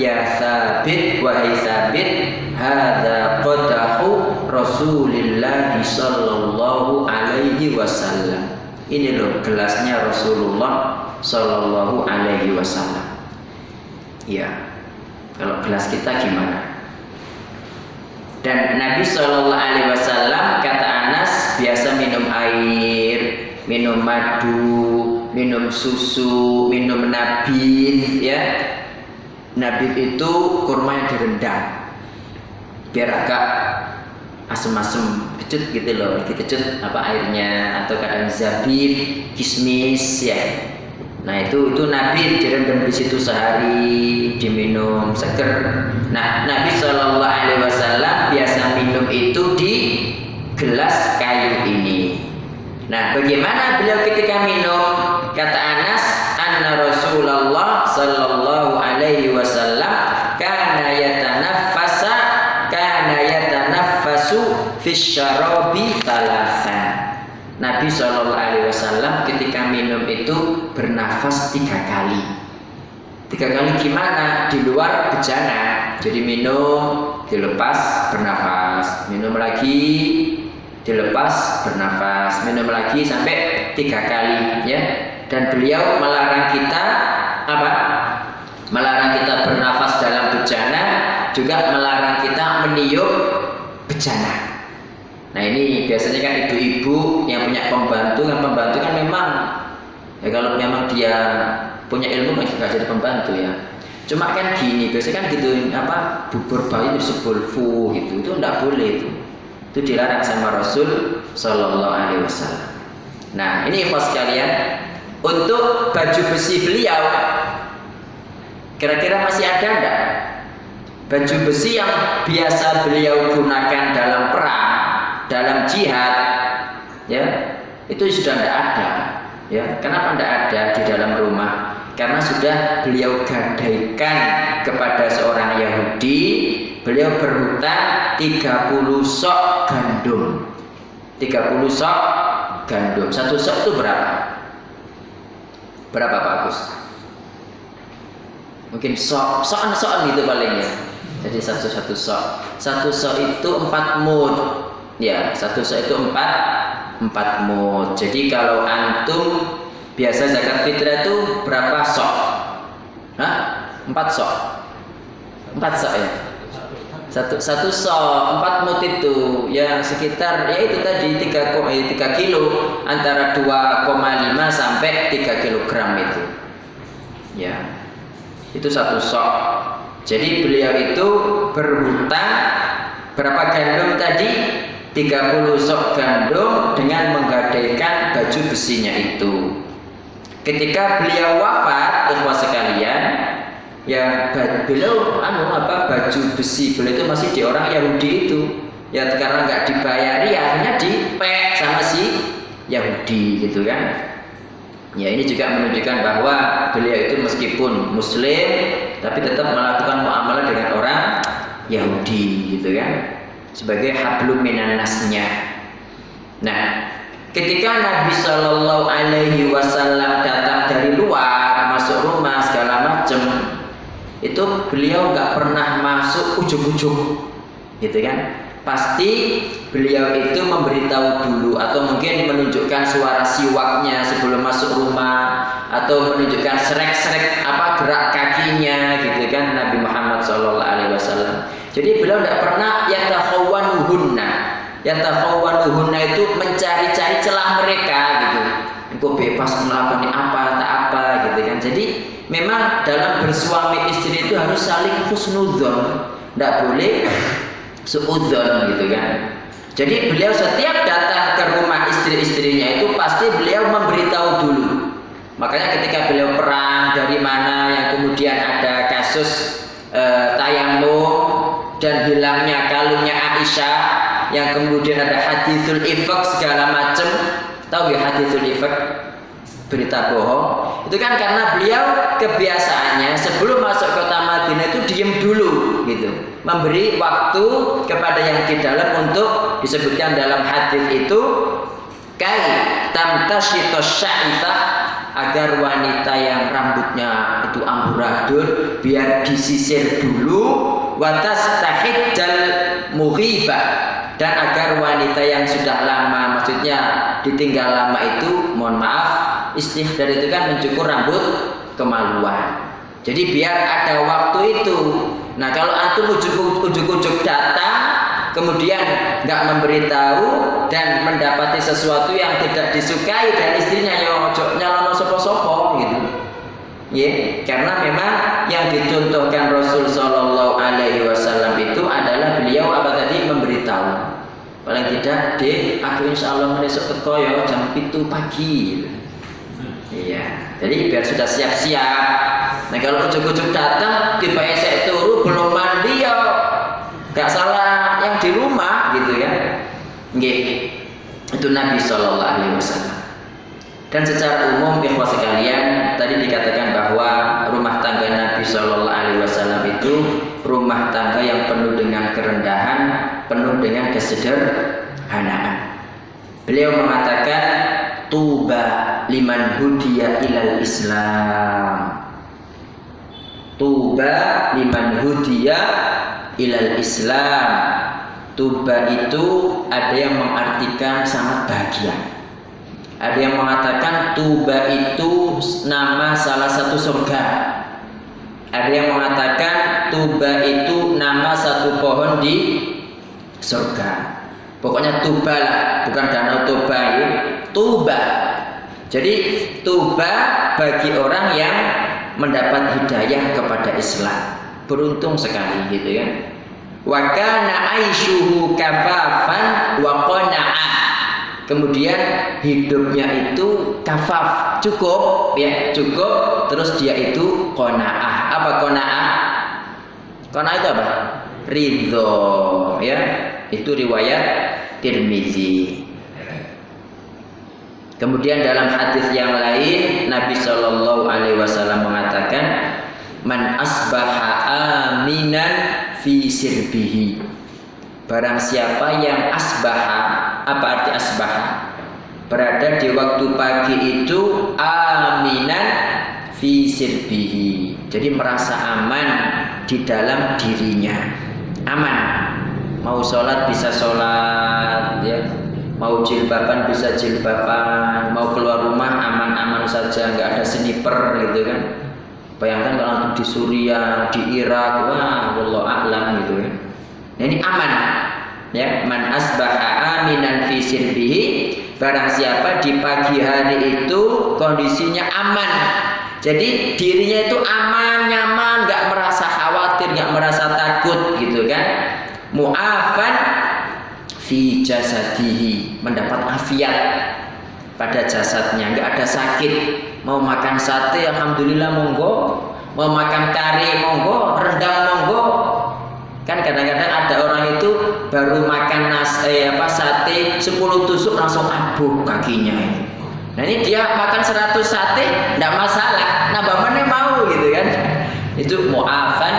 "Ya Sabit wahai Sabit, hadza qadahu Rasulillah sallallahu alaihi wasallam." Ini loh gelasnya Rasulullah sallallahu alaihi wasallam. Ya. Kalau gelas kita gimana? Dan Nabi Shallallahu Alaihi Wasallam kata Anas biasa minum air, minum madu, minum susu, minum nabit, ya. Nabit itu kurma yang direndam, biar agak asem-asem kecut gitu loh, kecut apa airnya atau kadang zabib, kismis ya. Nah itu itu Nabi direndam di situ sehari diminum seger. Nah Nabi Shallallahu Alaihi Wasallam biasa minum itu di gelas kayu ini. Nah bagaimana beliau ketika minum? Kata Anas, Anna Rasulullah Shallallahu Alaihi Wasallam karena yatanaffasa karena yatanaffasu fisyarabi talasan. Nabi Shallallahu Alaihi Wasallam ketika minum itu bernafas tiga kali. Tiga kali gimana? Di luar bejana. Jadi minum, dilepas, bernafas. Minum lagi, dilepas, bernafas. Minum lagi sampai tiga kali, ya. Dan beliau melarang kita apa? Melarang kita bernafas dalam bejana, juga melarang kita meniup bejana. Nah ini biasanya kan ibu-ibu yang punya pembantu kan pembantu kan memang ya kalau memang dia punya ilmu kan juga jadi pembantu ya. Cuma kan gini biasanya kan gitu apa bubur bayi disebut fu gitu itu tidak boleh itu itu dilarang sama Rasul Shallallahu Alaihi Wasallam. Nah ini info sekalian untuk baju besi beliau kira-kira masih ada enggak baju besi yang biasa beliau gunakan dalam perang dalam jihad ya itu sudah tidak ada ya. Kenapa tidak ada di dalam rumah? Karena sudah beliau gadaikan kepada seorang Yahudi beliau berhutang 30 sok gandum. 30 sok gandum. Satu sok itu berapa? Berapa Pak mungkin sok sokan sokan gitu paling ya. Jadi satu satu sok. Satu sok itu empat mud Ya, satu sok itu empat empat mud. Jadi kalau antum biasa zakat fitrah itu berapa sok? Hah? Empat sok. Empat sok ya. Satu satu sok empat mut itu ya sekitar ya itu tadi tiga eh, tiga kilo antara 2,5 sampai 3 kilogram itu. Ya. Itu satu sok. Jadi beliau itu berhutang berapa gandum tadi? 30 sok gandum dengan menggadaikan baju besinya itu. Ketika beliau wafat, ikhwah sekalian, ya beliau anu apa baju besi beliau itu masih di orang Yahudi itu. Ya karena nggak dibayari ya akhirnya dipek sama si Yahudi gitu kan. Ya ini juga menunjukkan bahwa beliau itu meskipun muslim tapi tetap melakukan muamalah dengan orang Yahudi gitu kan sebagai hablum minan nasnya. Nah, ketika Nabi Shallallahu Alaihi Wasallam datang dari luar masuk rumah segala macam, itu beliau nggak pernah masuk ujung-ujung, gitu kan? Pasti beliau itu memberitahu dulu atau mungkin menunjukkan suara siwaknya sebelum masuk rumah atau menunjukkan serek-serek apa gerak kakinya gitu kan Nabi Muhammad Shallallahu Alaihi Wasallam jadi beliau tidak pernah yang yatakhawwanuhunna. Yatakhawwanuhunna itu mencari-cari celah mereka gitu. Engkau bebas melakukan apa tak apa gitu kan. Jadi memang dalam bersuami istri itu harus saling husnudzon. Tidak boleh suudzon gitu kan. Jadi beliau setiap datang ke rumah istri-istrinya itu pasti beliau memberitahu dulu. Makanya ketika beliau perang dari mana yang kemudian ada kasus e, tayamum dan hilangnya kalungnya Aisyah yang kemudian ada hadithul ifak segala macam tahu ya hadithul ifak? Berita bohong. Itu kan karena beliau kebiasaannya sebelum masuk kota Madinah itu diem dulu gitu. Memberi waktu kepada yang di dalam untuk disebutkan dalam hadis itu kai tamtashito sya'itha agar wanita yang rambutnya itu amburadul biar disisir dulu watas tahiddal mughibah. Dan agar wanita yang sudah lama maksudnya ditinggal lama itu mohon maaf istighfar itu kan mencukur rambut kemaluan. Jadi biar ada waktu itu. Nah kalau antum ujuk-ujuk datang kemudian nggak memberitahu dan mendapati sesuatu yang tidak disukai dan istrinya ya ojo nyalono sopo-sopo gitu. Ya, karena memang yang dicontohkan Rasul Shallallahu Alaihi Wasallam itu adalah beliau apa tadi memberitahu. Paling tidak, deh, aku insya Allah besok teko ya jam itu pagi. Iya, jadi biar sudah siap-siap. Nah kalau ujuk-ujuk datang, tiba esek turu belum mandi ya, gak salah yang di rumah gitu ya. Nggih. Itu Nabi Shallallahu alaihi wasallam. Dan secara umum ikhwah sekalian tadi dikatakan bahwa rumah tangga Nabi Shallallahu alaihi wasallam itu rumah tangga yang penuh dengan kerendahan, penuh dengan kesederhanaan. Beliau mengatakan tuba liman hudiya ilal Islam. Tuba liman hudiya ilal Islam Tuba itu ada yang mengartikan sangat bahagia. Ada yang mengatakan Tuba itu nama salah satu surga. Ada yang mengatakan Tuba itu nama satu pohon di surga. Pokoknya Tuba lah, bukan danau Tuba ya. Tuba. Jadi Tuba bagi orang yang mendapat hidayah kepada Islam. Beruntung sekali gitu ya wa kana aishuhu kafafan wa kemudian hidupnya itu kafaf cukup ya cukup. Terus dia itu qanaah apa qanaah qanaah itu apa? Ridho ya. Itu riwayat Tirmizi. Kemudian dalam hadis yang lain Nabi Shallallahu Alaihi Wasallam mengatakan man asbaha aminan fi sirbihi. Barang siapa yang asbaha apa arti asbaha? Berada di waktu pagi itu aminan fi sirbihi. Jadi merasa aman di dalam dirinya. Aman. Mau sholat bisa sholat ya. Mau jilbaban bisa jilbaban. Mau keluar rumah aman-aman saja nggak ada sniper gitu kan Bayangkan kalau antum di Suriah, di Irak, wah, Allah a'lam gitu ya. Nah, ini aman. Ya, man asbaha aminan fi sirbihi, barang siapa di pagi hari itu kondisinya aman. Jadi dirinya itu aman, nyaman, nggak merasa khawatir, nggak merasa takut gitu kan. Mu'afan fi jasadihi, mendapat afiat pada jasadnya, nggak ada sakit. Mau makan sate alhamdulillah monggo. Mau makan kari monggo. Rendang monggo. Kan kadang-kadang ada orang itu baru makan nasi eh, apa sate 10 tusuk langsung abuh kakinya nah ini dia makan 100 sate tidak masalah. Nambah mana mau gitu kan? Itu mu'afan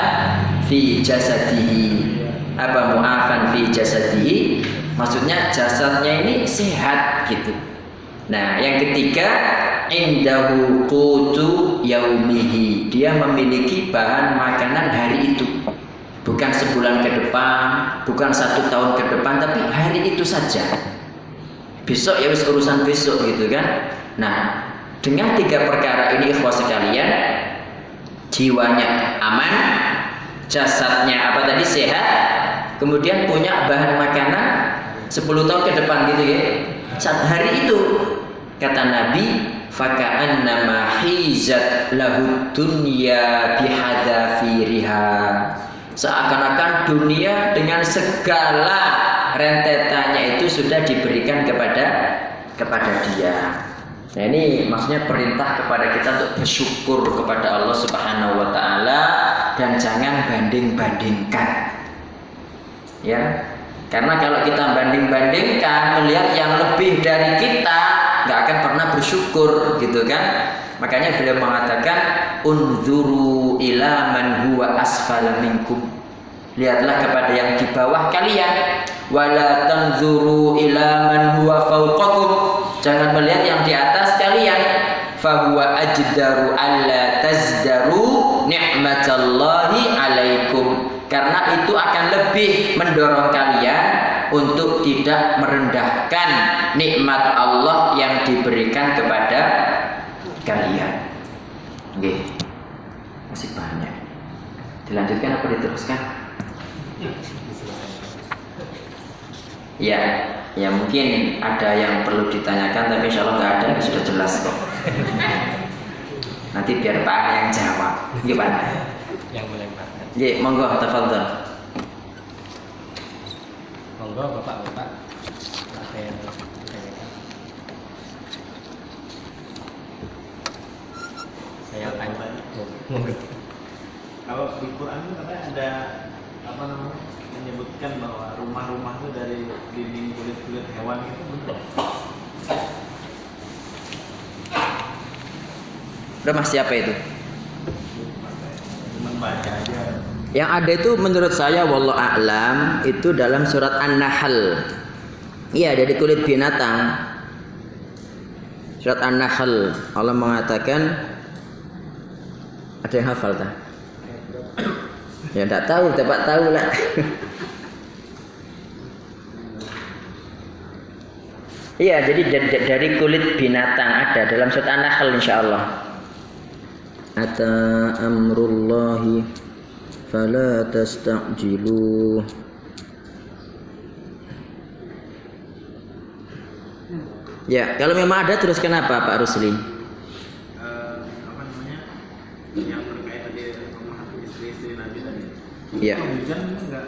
fi jasadihi. Apa mu'afan fi jasadihi? Maksudnya jasadnya ini sehat gitu nah yang ketiga indahu qutu yaumihi. Dia memiliki bahan makanan hari itu. Bukan sebulan ke depan, bukan satu tahun ke depan, tapi hari itu saja. Besok ya urusan besok gitu kan. Nah, dengan tiga perkara ini ikhwah sekalian, jiwanya aman, jasadnya apa tadi sehat, kemudian punya bahan makanan 10 tahun ke depan gitu ya. Saat hari itu kata Nabi faka'annama hizat lahu dunya bihadzafiriha seakan-akan dunia dengan segala rentetannya itu sudah diberikan kepada kepada dia. Nah ini maksudnya perintah kepada kita untuk bersyukur kepada Allah Subhanahu wa taala dan jangan banding-bandingkan. Ya. Karena kalau kita banding-bandingkan melihat yang lebih dari kita nggak akan pernah bersyukur gitu kan? Makanya beliau mengatakan unzuru ila man huwa asfala minkum. Lihatlah kepada yang di bawah kalian. Wala tanzuru ila man huwa fawqakum. Jangan melihat yang di atas kalian. Fahuwa ajdaru alla tazdaru ni'matallahi alaikum karena itu akan lebih mendorong kalian untuk tidak merendahkan nikmat Allah yang diberikan kepada kalian. Oke. Masih banyak. Dilanjutkan apa diteruskan? Ya, ya mungkin ada yang perlu ditanyakan tapi insya Allah nggak ada sudah jelas kok. Nanti biar Pak yang jawab. Gimana? yang boleh Ya, monggo tafadhol. Monggo Bapak-bapak. Saya tanya. Monggo. Kalau di Quran itu katanya ada apa namanya menyebutkan bahwa rumah-rumah itu dari dinding kulit-kulit hewan itu betul. Rumah siapa itu? Yang ada itu menurut saya wallahu a'lam itu dalam surat An-Nahl. Iya, dari kulit binatang. Surat An-Nahl Allah mengatakan ada yang hafal tak? Ya tidak tahu, dapat tahu lah. Iya, jadi dari kulit binatang ada dalam surat An-Nahl insyaallah. Ata amrullahi fala tasta'jilu Ya, kalau memang ada terus kenapa Pak Rusli? Eh, apa namanya yang terkait tadi rumah istri-istri Nabi tadi. Iya. Kalau hujan itu nggak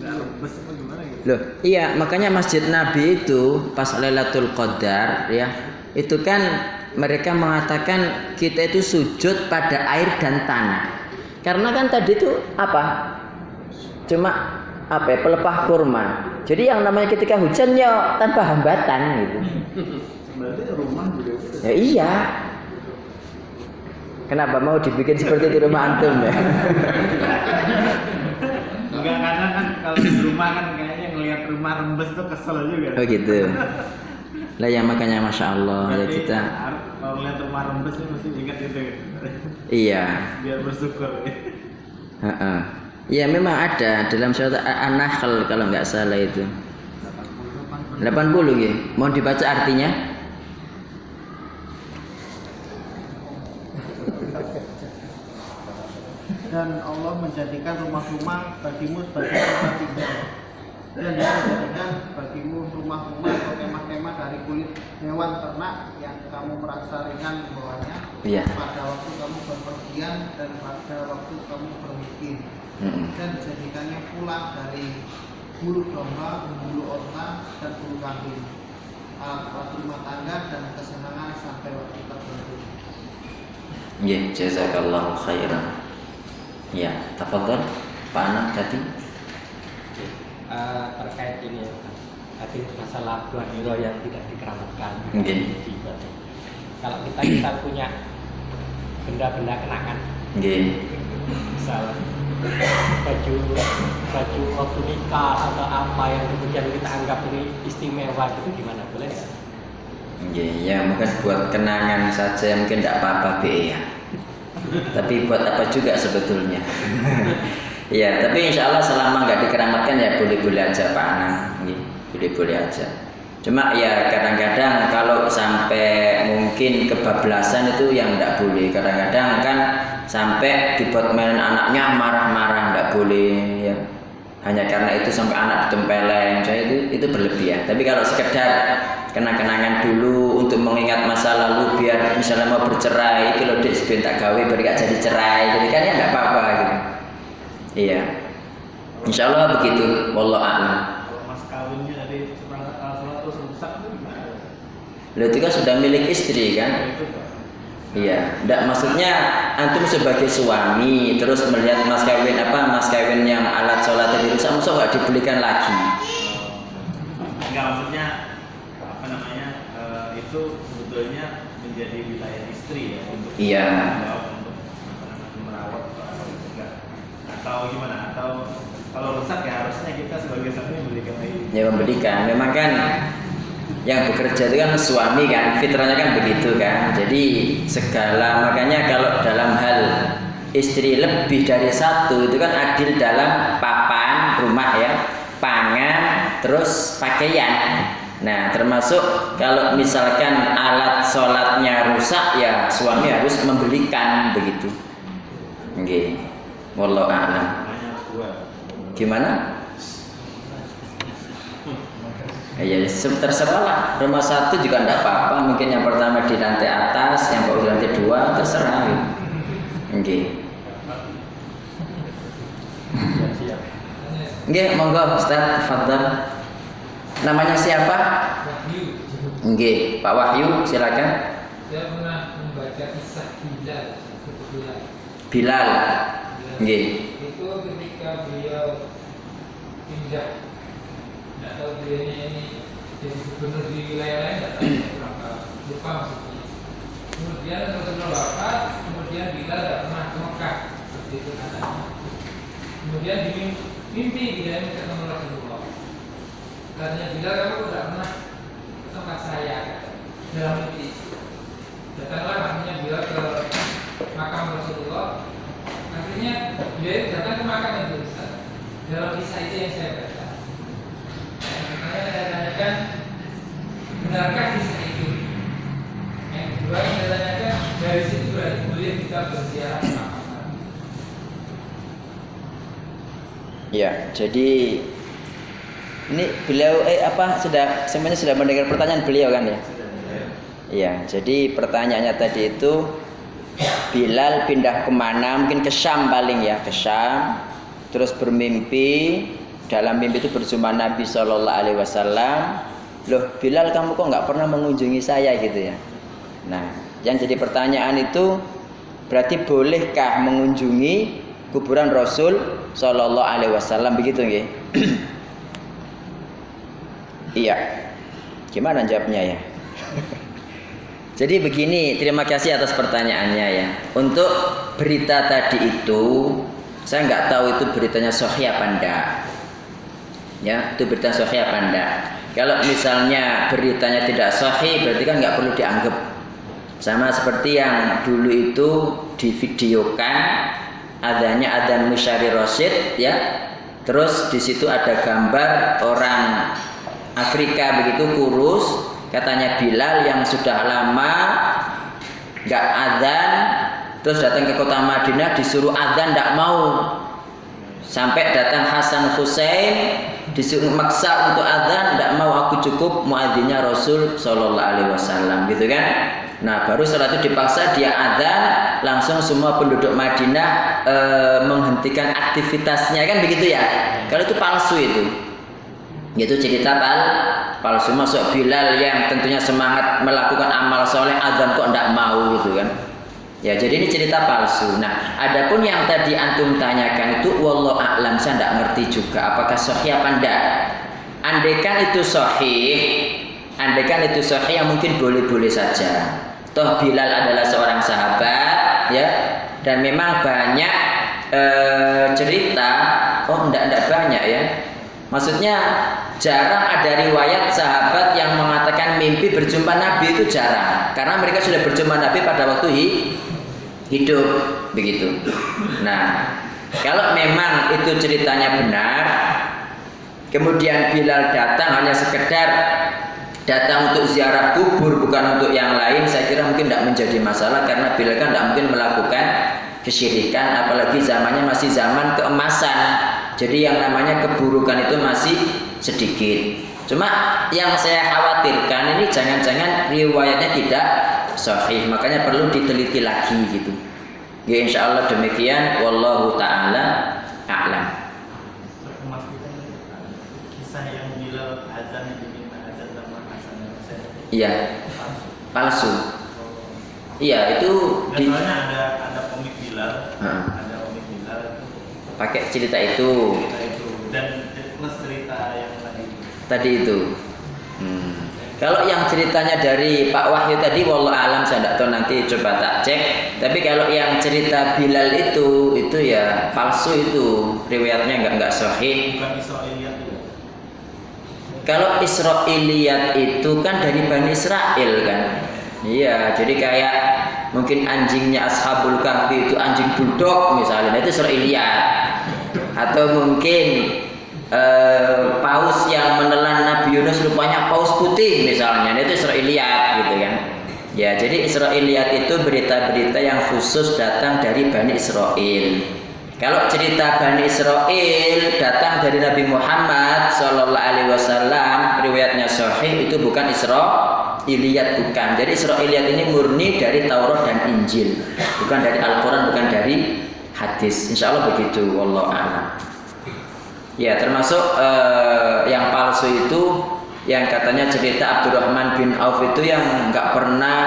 nggak rembes apa gimana gitu. Loh, iya, makanya Masjid Nabi itu pas Lailatul Qadar ya, itu kan mereka mengatakan kita itu sujud pada air dan tanah. Karena kan tadi itu apa? Cuma apa ya, pelepah kurma. Jadi yang namanya ketika hujan ya tanpa hambatan gitu. Berarti rumah juga gitu. Ya iya. Kenapa mau dibikin seperti di rumah antum ya? Enggak karena kan kalau di rumah kan kayaknya ngelihat rumah rembes tuh kesel juga. Oh gitu. Lah ya makanya masya Allah ya kita. kalau ngeliat rumah rembes mesti ingat itu Iya. biar bersyukur. Heeh. Ya memang ada dalam surat An-Nahl kalau nggak salah itu. 80 ya. Mohon dibaca artinya. dan Allah menjadikan rumah-rumah bagimu sebagai tempat tinggal dan dia menjadikan bagimu rumah-rumah atau kemah-kemah dari kulit hewan ternak yang kamu merasa ringan membawanya Iya. pada waktu kamu berpergian dan pada waktu kamu bermukim Mm-mm. dan dijadikannya pula dari bulu domba, bulu onta, dan bulu kambing alat-alat rumah tangga dan kesenangan sampai waktu tertentu Ya, jazakallahu khairan. Ya, tafadhol. Pak Anak tadi. Eh, terkait ini ya, tadi masalah hiro yang tidak dikeramatkan. Oke. Kalau kita bisa punya benda-benda kenangan, Nggih. misal baju baju waktu nikah atau apa yang kemudian kita anggap ini istimewa itu gimana boleh nggak? Nggih, ya mungkin buat kenangan saja mungkin tidak apa-apa Be ya. Tapi buat apa juga sebetulnya. ya, tapi insya Allah selama nggak dikeramatkan ya boleh-boleh aja Pak Anang. Boleh-boleh aja. Cuma ya kadang-kadang kalau sampai mungkin kebablasan itu yang tidak boleh. Kadang-kadang kan sampai dibuat main anaknya marah-marah tidak boleh ya. Hanya karena itu sampai anak ditempeleng, saya itu itu berlebihan. Tapi kalau sekedar kenang-kenangan dulu untuk mengingat masa lalu biar misalnya mau bercerai, kalau dek sebentar gawe beri jadi cerai, jadi kan ya nggak apa-apa gitu. Iya. Insya Allah begitu. Wallah a'lam. Kalau mas kawinnya dari seperangkat alat sholat terus rusak? Lo itu kan sudah milik istri kan? Itu Pak. Iya, maksudnya antum sebagai suami terus melihat mas kawin apa mas kawin yang alat sholat tadi rusak, masa nggak dibelikan lagi? Enggak maksudnya apa namanya eh, itu sebetulnya menjadi wilayah istri ya untuk Iya. menjawab, untuk apa namanya merawat atau apa gitu enggak atau gimana? Atau kalau rusak ya harusnya kita sebagai suami memberikan lagi. Ya membelikan. Memang kan yang bekerja itu kan suami kan fitrahnya kan begitu kan. Jadi segala makanya kalau dalam hal istri lebih dari satu itu kan adil dalam papan rumah ya. Pangan terus pakaian. Nah termasuk kalau misalkan alat sholatnya rusak ya suami harus membelikan begitu. Oke, wallahu a'lam. Gimana? Ya, se- terserah lah. Rumah satu juga tidak apa-apa. Mungkin yang pertama di lantai atas, yang kedua di lantai dua, terserah. Oke. Siap-siap. Oke, monggo Ustaz, Fadl. Namanya siapa? Wahyu. Oke, Pak Wahyu, silakan. Saya pernah membaca kisah Bilal. Bilal. Oke. Itu ketika beliau pindah, tahu beliau ini jadi gubernur di wilayah lain, kurang tahu. lupa maksudnya. Kemudian Rasulullah wafat, kemudian Bilal tidak pernah ke Mekah, seperti itu katanya. Kemudian di mimpi Bilal ini ketemu Rasulullah. Katanya Bilal kamu tidak pernah ke tempat saya dalam mimpi. Datanglah akhirnya Bilal ke makam Rasulullah. Akhirnya beliau datang ke makam itu. Dalam kisah itu yang saya baca. Makanya saya tanyakan benarkah kisah itu? Yang kedua saya tanyakan dari situ berarti boleh kita berziarah ke makam. Ya, jadi ini beliau eh apa sudah semuanya sudah mendengar pertanyaan beliau kan ya? Iya, jadi pertanyaannya tadi itu Bilal pindah ke mana? Mungkin ke Syam paling ya, ke Syam. Terus bermimpi, dalam mimpi itu berjumpa Nabi Shallallahu Alaihi Wasallam. Loh, Bilal kamu kok nggak pernah mengunjungi saya gitu ya? Nah, yang jadi pertanyaan itu berarti bolehkah mengunjungi kuburan Rasul Shallallahu Alaihi Wasallam begitu nggih? iya. Gimana jawabnya ya? Jadi begini, terima kasih atas pertanyaannya ya. Untuk berita tadi itu, saya nggak tahu itu beritanya sahih apa enggak. Ya, itu berita sahih apa enggak. Kalau misalnya beritanya tidak sahih, berarti kan nggak perlu dianggap. Sama seperti yang dulu itu divideokan adanya adan musyari rosid ya. Terus di situ ada gambar orang Afrika begitu kurus, katanya Bilal yang sudah lama nggak adzan terus datang ke kota Madinah disuruh adzan nggak mau. Sampai datang Hasan Hussein disuruh maksa untuk adzan nggak mau. Aku cukup muadzinnya Rasul Shallallahu Alaihi Wasallam gitu kan? Nah baru setelah itu dipaksa dia adzan langsung semua penduduk Madinah eh, menghentikan aktivitasnya kan begitu ya? Kalau itu palsu itu itu cerita pal palsu. Masuk Bilal yang tentunya semangat melakukan amal soleh azan kok ndak mau gitu kan. Ya jadi ini cerita palsu. Nah adapun yang tadi antum tanyakan itu wallahu a'lam saya ndak ngerti juga. Apakah sahih apa ndak? Andaikan itu sahih andaikan itu sahih yang mungkin boleh-boleh saja. Toh Bilal adalah seorang sahabat ya. Dan memang banyak eh, cerita oh ndak ndak banyak ya Maksudnya jarang ada riwayat sahabat yang mengatakan mimpi berjumpa Nabi itu jarang. Karena mereka sudah berjumpa Nabi pada waktu hi- hidup. Begitu. Nah, kalau memang itu ceritanya benar, kemudian Bilal datang hanya sekedar datang untuk ziarah kubur bukan untuk yang lain, saya kira mungkin tidak menjadi masalah karena Bilal kan tidak mungkin melakukan kesyirikan apalagi zamannya masih zaman keemasan jadi yang namanya keburukan itu masih sedikit. Cuma yang saya khawatirkan ini jangan-jangan riwayatnya tidak sahih makanya perlu diteliti lagi gitu. Ya insya Allah demikian. Wallahu taala a'lam. Untuk memastikan kisah yang Bilal azan yang diminta azan sama Hasan dan Husain iya. Palsu. iya itu di, ada ada komik Bilal, ada komik Bilal itu pakai cerita itu cerita itu dan plus cerita yang tadi tadi itu. Hmm. Kalau yang ceritanya dari Pak Wahyu tadi, wallah alam saya tidak tahu nanti coba tak cek. Tapi kalau yang cerita Bilal itu, itu ya palsu itu, riwayatnya nggak nggak sahih. Kalau Israiliyat itu kan dari Bani Israel kan. Iya, jadi kayak mungkin anjingnya Ashabul Kahfi itu anjing bulldog misalnya, nah itu Israiliyat. Atau mungkin eh, paus yang menelan Nabi Yunus rupanya paus putih misalnya, nah itu Israiliyat gitu kan. Ya, jadi Israiliyat itu berita-berita yang khusus datang dari Bani Israel. Kalau cerita Bani Israel datang dari Nabi Muhammad Shallallahu Alaihi Wasallam, riwayatnya Sahih itu bukan Israiliyat bukan. Jadi Israiliyat ini murni dari Taurat dan Injil, bukan dari Al-Quran, bukan dari hadis. Insya Allah begitu. Wallahu a'lam. Ya, termasuk eh, yang palsu itu yang katanya cerita Abdurrahman bin Auf itu yang nggak pernah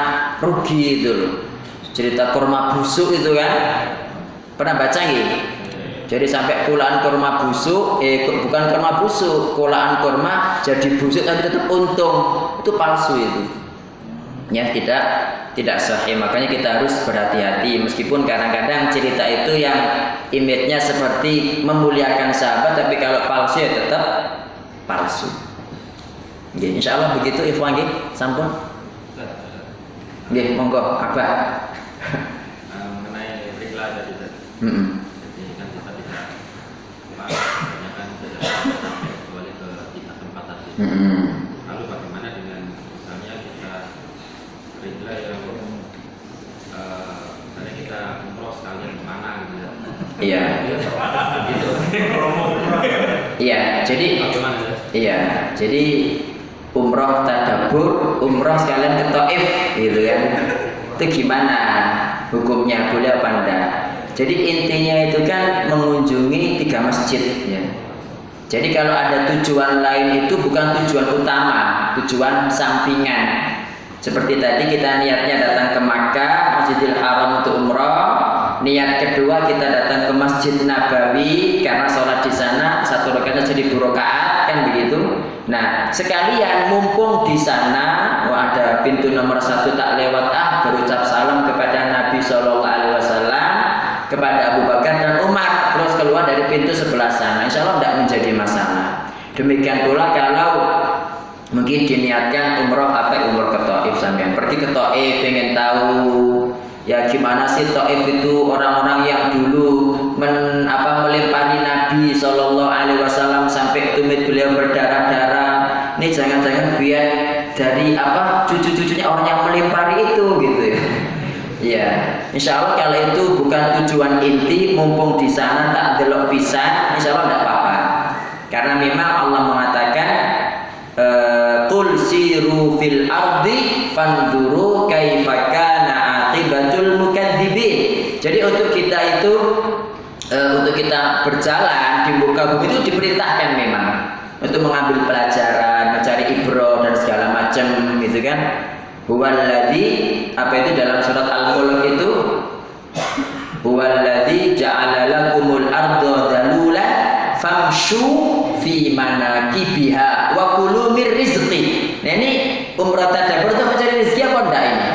rugi itu. Cerita kurma busuk itu kan. Pernah baca nggih? Jadi sampai kulaan kurma busuk, eh bukan kurma busuk, kulaan kurma jadi busuk tapi tetap untung. Itu palsu itu. Ya, tidak tidak sahih. Makanya kita harus berhati-hati meskipun kadang-kadang cerita itu yang image-nya seperti memuliakan sahabat tapi kalau palsu ya tetap palsu. Nggih, insyaallah begitu ikhwan nggih, sampun. Nggih, monggo Abah. Mengenai tadi tadi. Heeh. Jadi kan kita tidak apa kecuali ke tiga tempat tadi. Heeh. Lalu bagaimana dengan misalnya kita rihla yang eh, misalnya kita umroh sekalian ke mana gitu ya. Iya. Gitu. Iya, jadi Bagaimana ya? iya, jadi umroh tadabur, umroh sekalian ke Taif gitu kan. Itu gimana hukumnya boleh apa enggak? Jadi intinya itu kan mengunjungi tiga masjid ya. Jadi kalau ada tujuan lain itu bukan tujuan utama, tujuan sampingan. Seperti tadi kita niatnya datang ke Makkah, Masjidil Haram untuk umroh. Niat kedua kita datang ke Masjid Nabawi karena sholat di sana satu rakaat jadi rakaat kan begitu. Nah sekalian mumpung di sana ada pintu nomor satu tak lewat ah berucap salam kepada Nabi Shallallahu Alaihi Wasallam kepada Abu Bakar dan Umar. Terus keluar dari pintu sebelah sana. Insya Allah tidak menjadi masalah. Demikian pula kalau mungkin diniatkan umroh apa umroh ke Taif sampean. Pergi ke Taif pengen tahu ya gimana sih Taif itu orang-orang yang dulu men, apa melempari Nabi Shallallahu Alaihi Wasallam sampai tumit beliau berdarah-darah. Ini jangan-jangan biar dari apa cucu-cucunya orang yang melempari itu gitu ya. Ya, insya Allah kalau itu bukan tujuan inti, mumpung di sana tak delok pisan, insya Allah tidak apa-apa. Karena memang Allah mengatakan, eh, "Qul siru fil ardi fanzuru kaifa kana mukadzibin." Jadi untuk kita itu eh, untuk kita berjalan di muka bumi itu diperintahkan memang untuk mengambil pelajaran, mencari ibro dan segala macam gitu kan. Huwallazi apa itu dalam surat Al-Mulk itu Huwallazi ja'ala lakumul arda dalula famshu fi manakibiha wa kulu mir rizqi. Nah ini umrah tadabbur itu mencari rezeki apa enggak ini?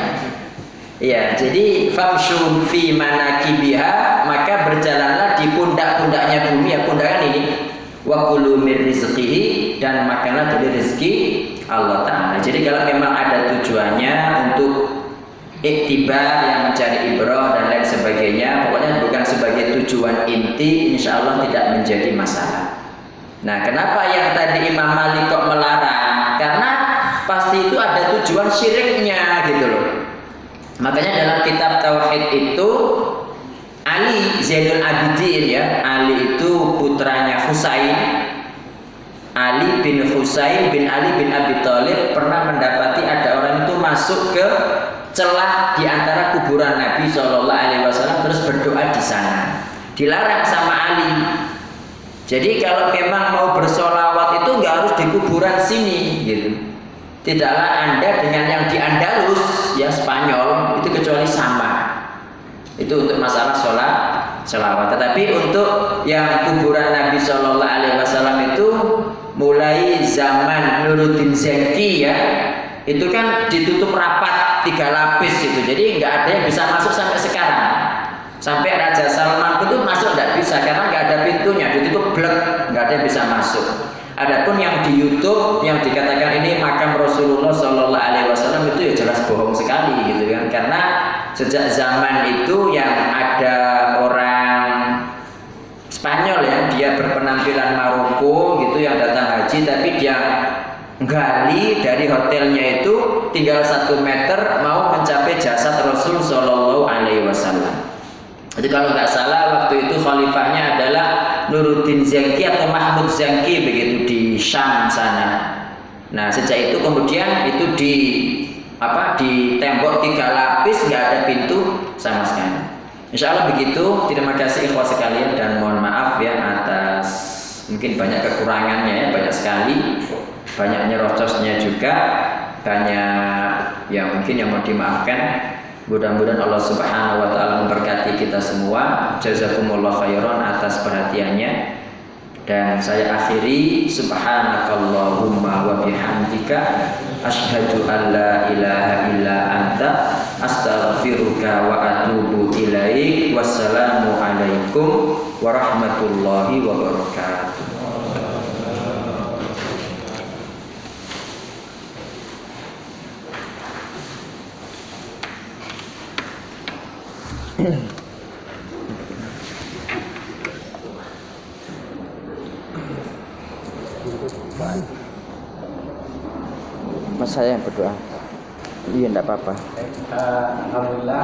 Iya, jadi famshu fi manakibiha maka berjalanlah di pundak-pundaknya bumi ya pundakan ini wa kulu dan makanlah dari rezeki Allah Ta'ala. Jadi kalau memang ada tujuannya untuk iktibar yang mencari ibrah dan lain sebagainya pokoknya bukan sebagai tujuan inti insya Allah tidak menjadi masalah. Nah kenapa yang tadi Imam Malik kok melarang? Karena pasti itu ada tujuan syiriknya gitu loh. Makanya dalam kitab Tauhid itu Ali Zainul Abidin ya Ali itu putranya Husain Ali bin Husain bin Ali bin Abi Thalib pernah mendapati ada orang itu masuk ke celah di antara kuburan Nabi Shallallahu Alaihi Wasallam terus berdoa di sana. Dilarang sama Ali. Jadi kalau memang mau bersolawat itu nggak harus di kuburan sini, gitu. Tidaklah anda dengan yang di Andalus, ya Spanyol itu kecuali sama. Itu untuk masalah sholat, sholawat. Tetapi untuk yang kuburan Nabi Shallallahu Alaihi Wasallam itu mulai zaman Nuruddin Zengki ya itu kan ditutup rapat tiga lapis itu. Jadi nggak ada yang bisa masuk sampai sekarang. Sampai Raja Salman itu masuk nggak bisa karena nggak ada pintunya ditutup blek nggak ada yang bisa masuk. Adapun yang di YouTube yang dikatakan ini makam Rasulullah Shallallahu Alaihi Wasallam itu ya jelas bohong sekali gitu kan. Karena sejak zaman itu yang ada orang Spanyol ya dia berpenampilan Maroko gitu yang datang haji tapi dia gali dari hotelnya itu tinggal satu meter mau mencapai jasad Rasul Shallallahu Alaihi Wasallam. Itu kalau nggak salah waktu itu khalifahnya adalah Nuruddin Zengki atau Mahmud Zengki begitu di Syam sana. Nah sejak itu kemudian itu di apa? Di tembok tiga lapis nggak ada pintu sama sekali. Insya Allah begitu. Terima kasih ikhwah sekalian dan mohon maaf ya atas mungkin banyak kekurangannya ya banyak sekali. Banyak nyerocosnya juga. Banyak yang mungkin yang mau dimaafkan. Mudah-mudahan Allah Subhanahu wa taala memberkati kita semua. Jazakumullah khairan atas perhatiannya dan saya akhiri subhanakallahumma wa bihamdika asyhadu an la ilaha illa anta astaghfiruka wa atubu ilaik. Wassalamu alaikum warahmatullahi wabarakatuh. Mas saya yang berdoa. Iya, enggak apa-apa. Alhamdulillah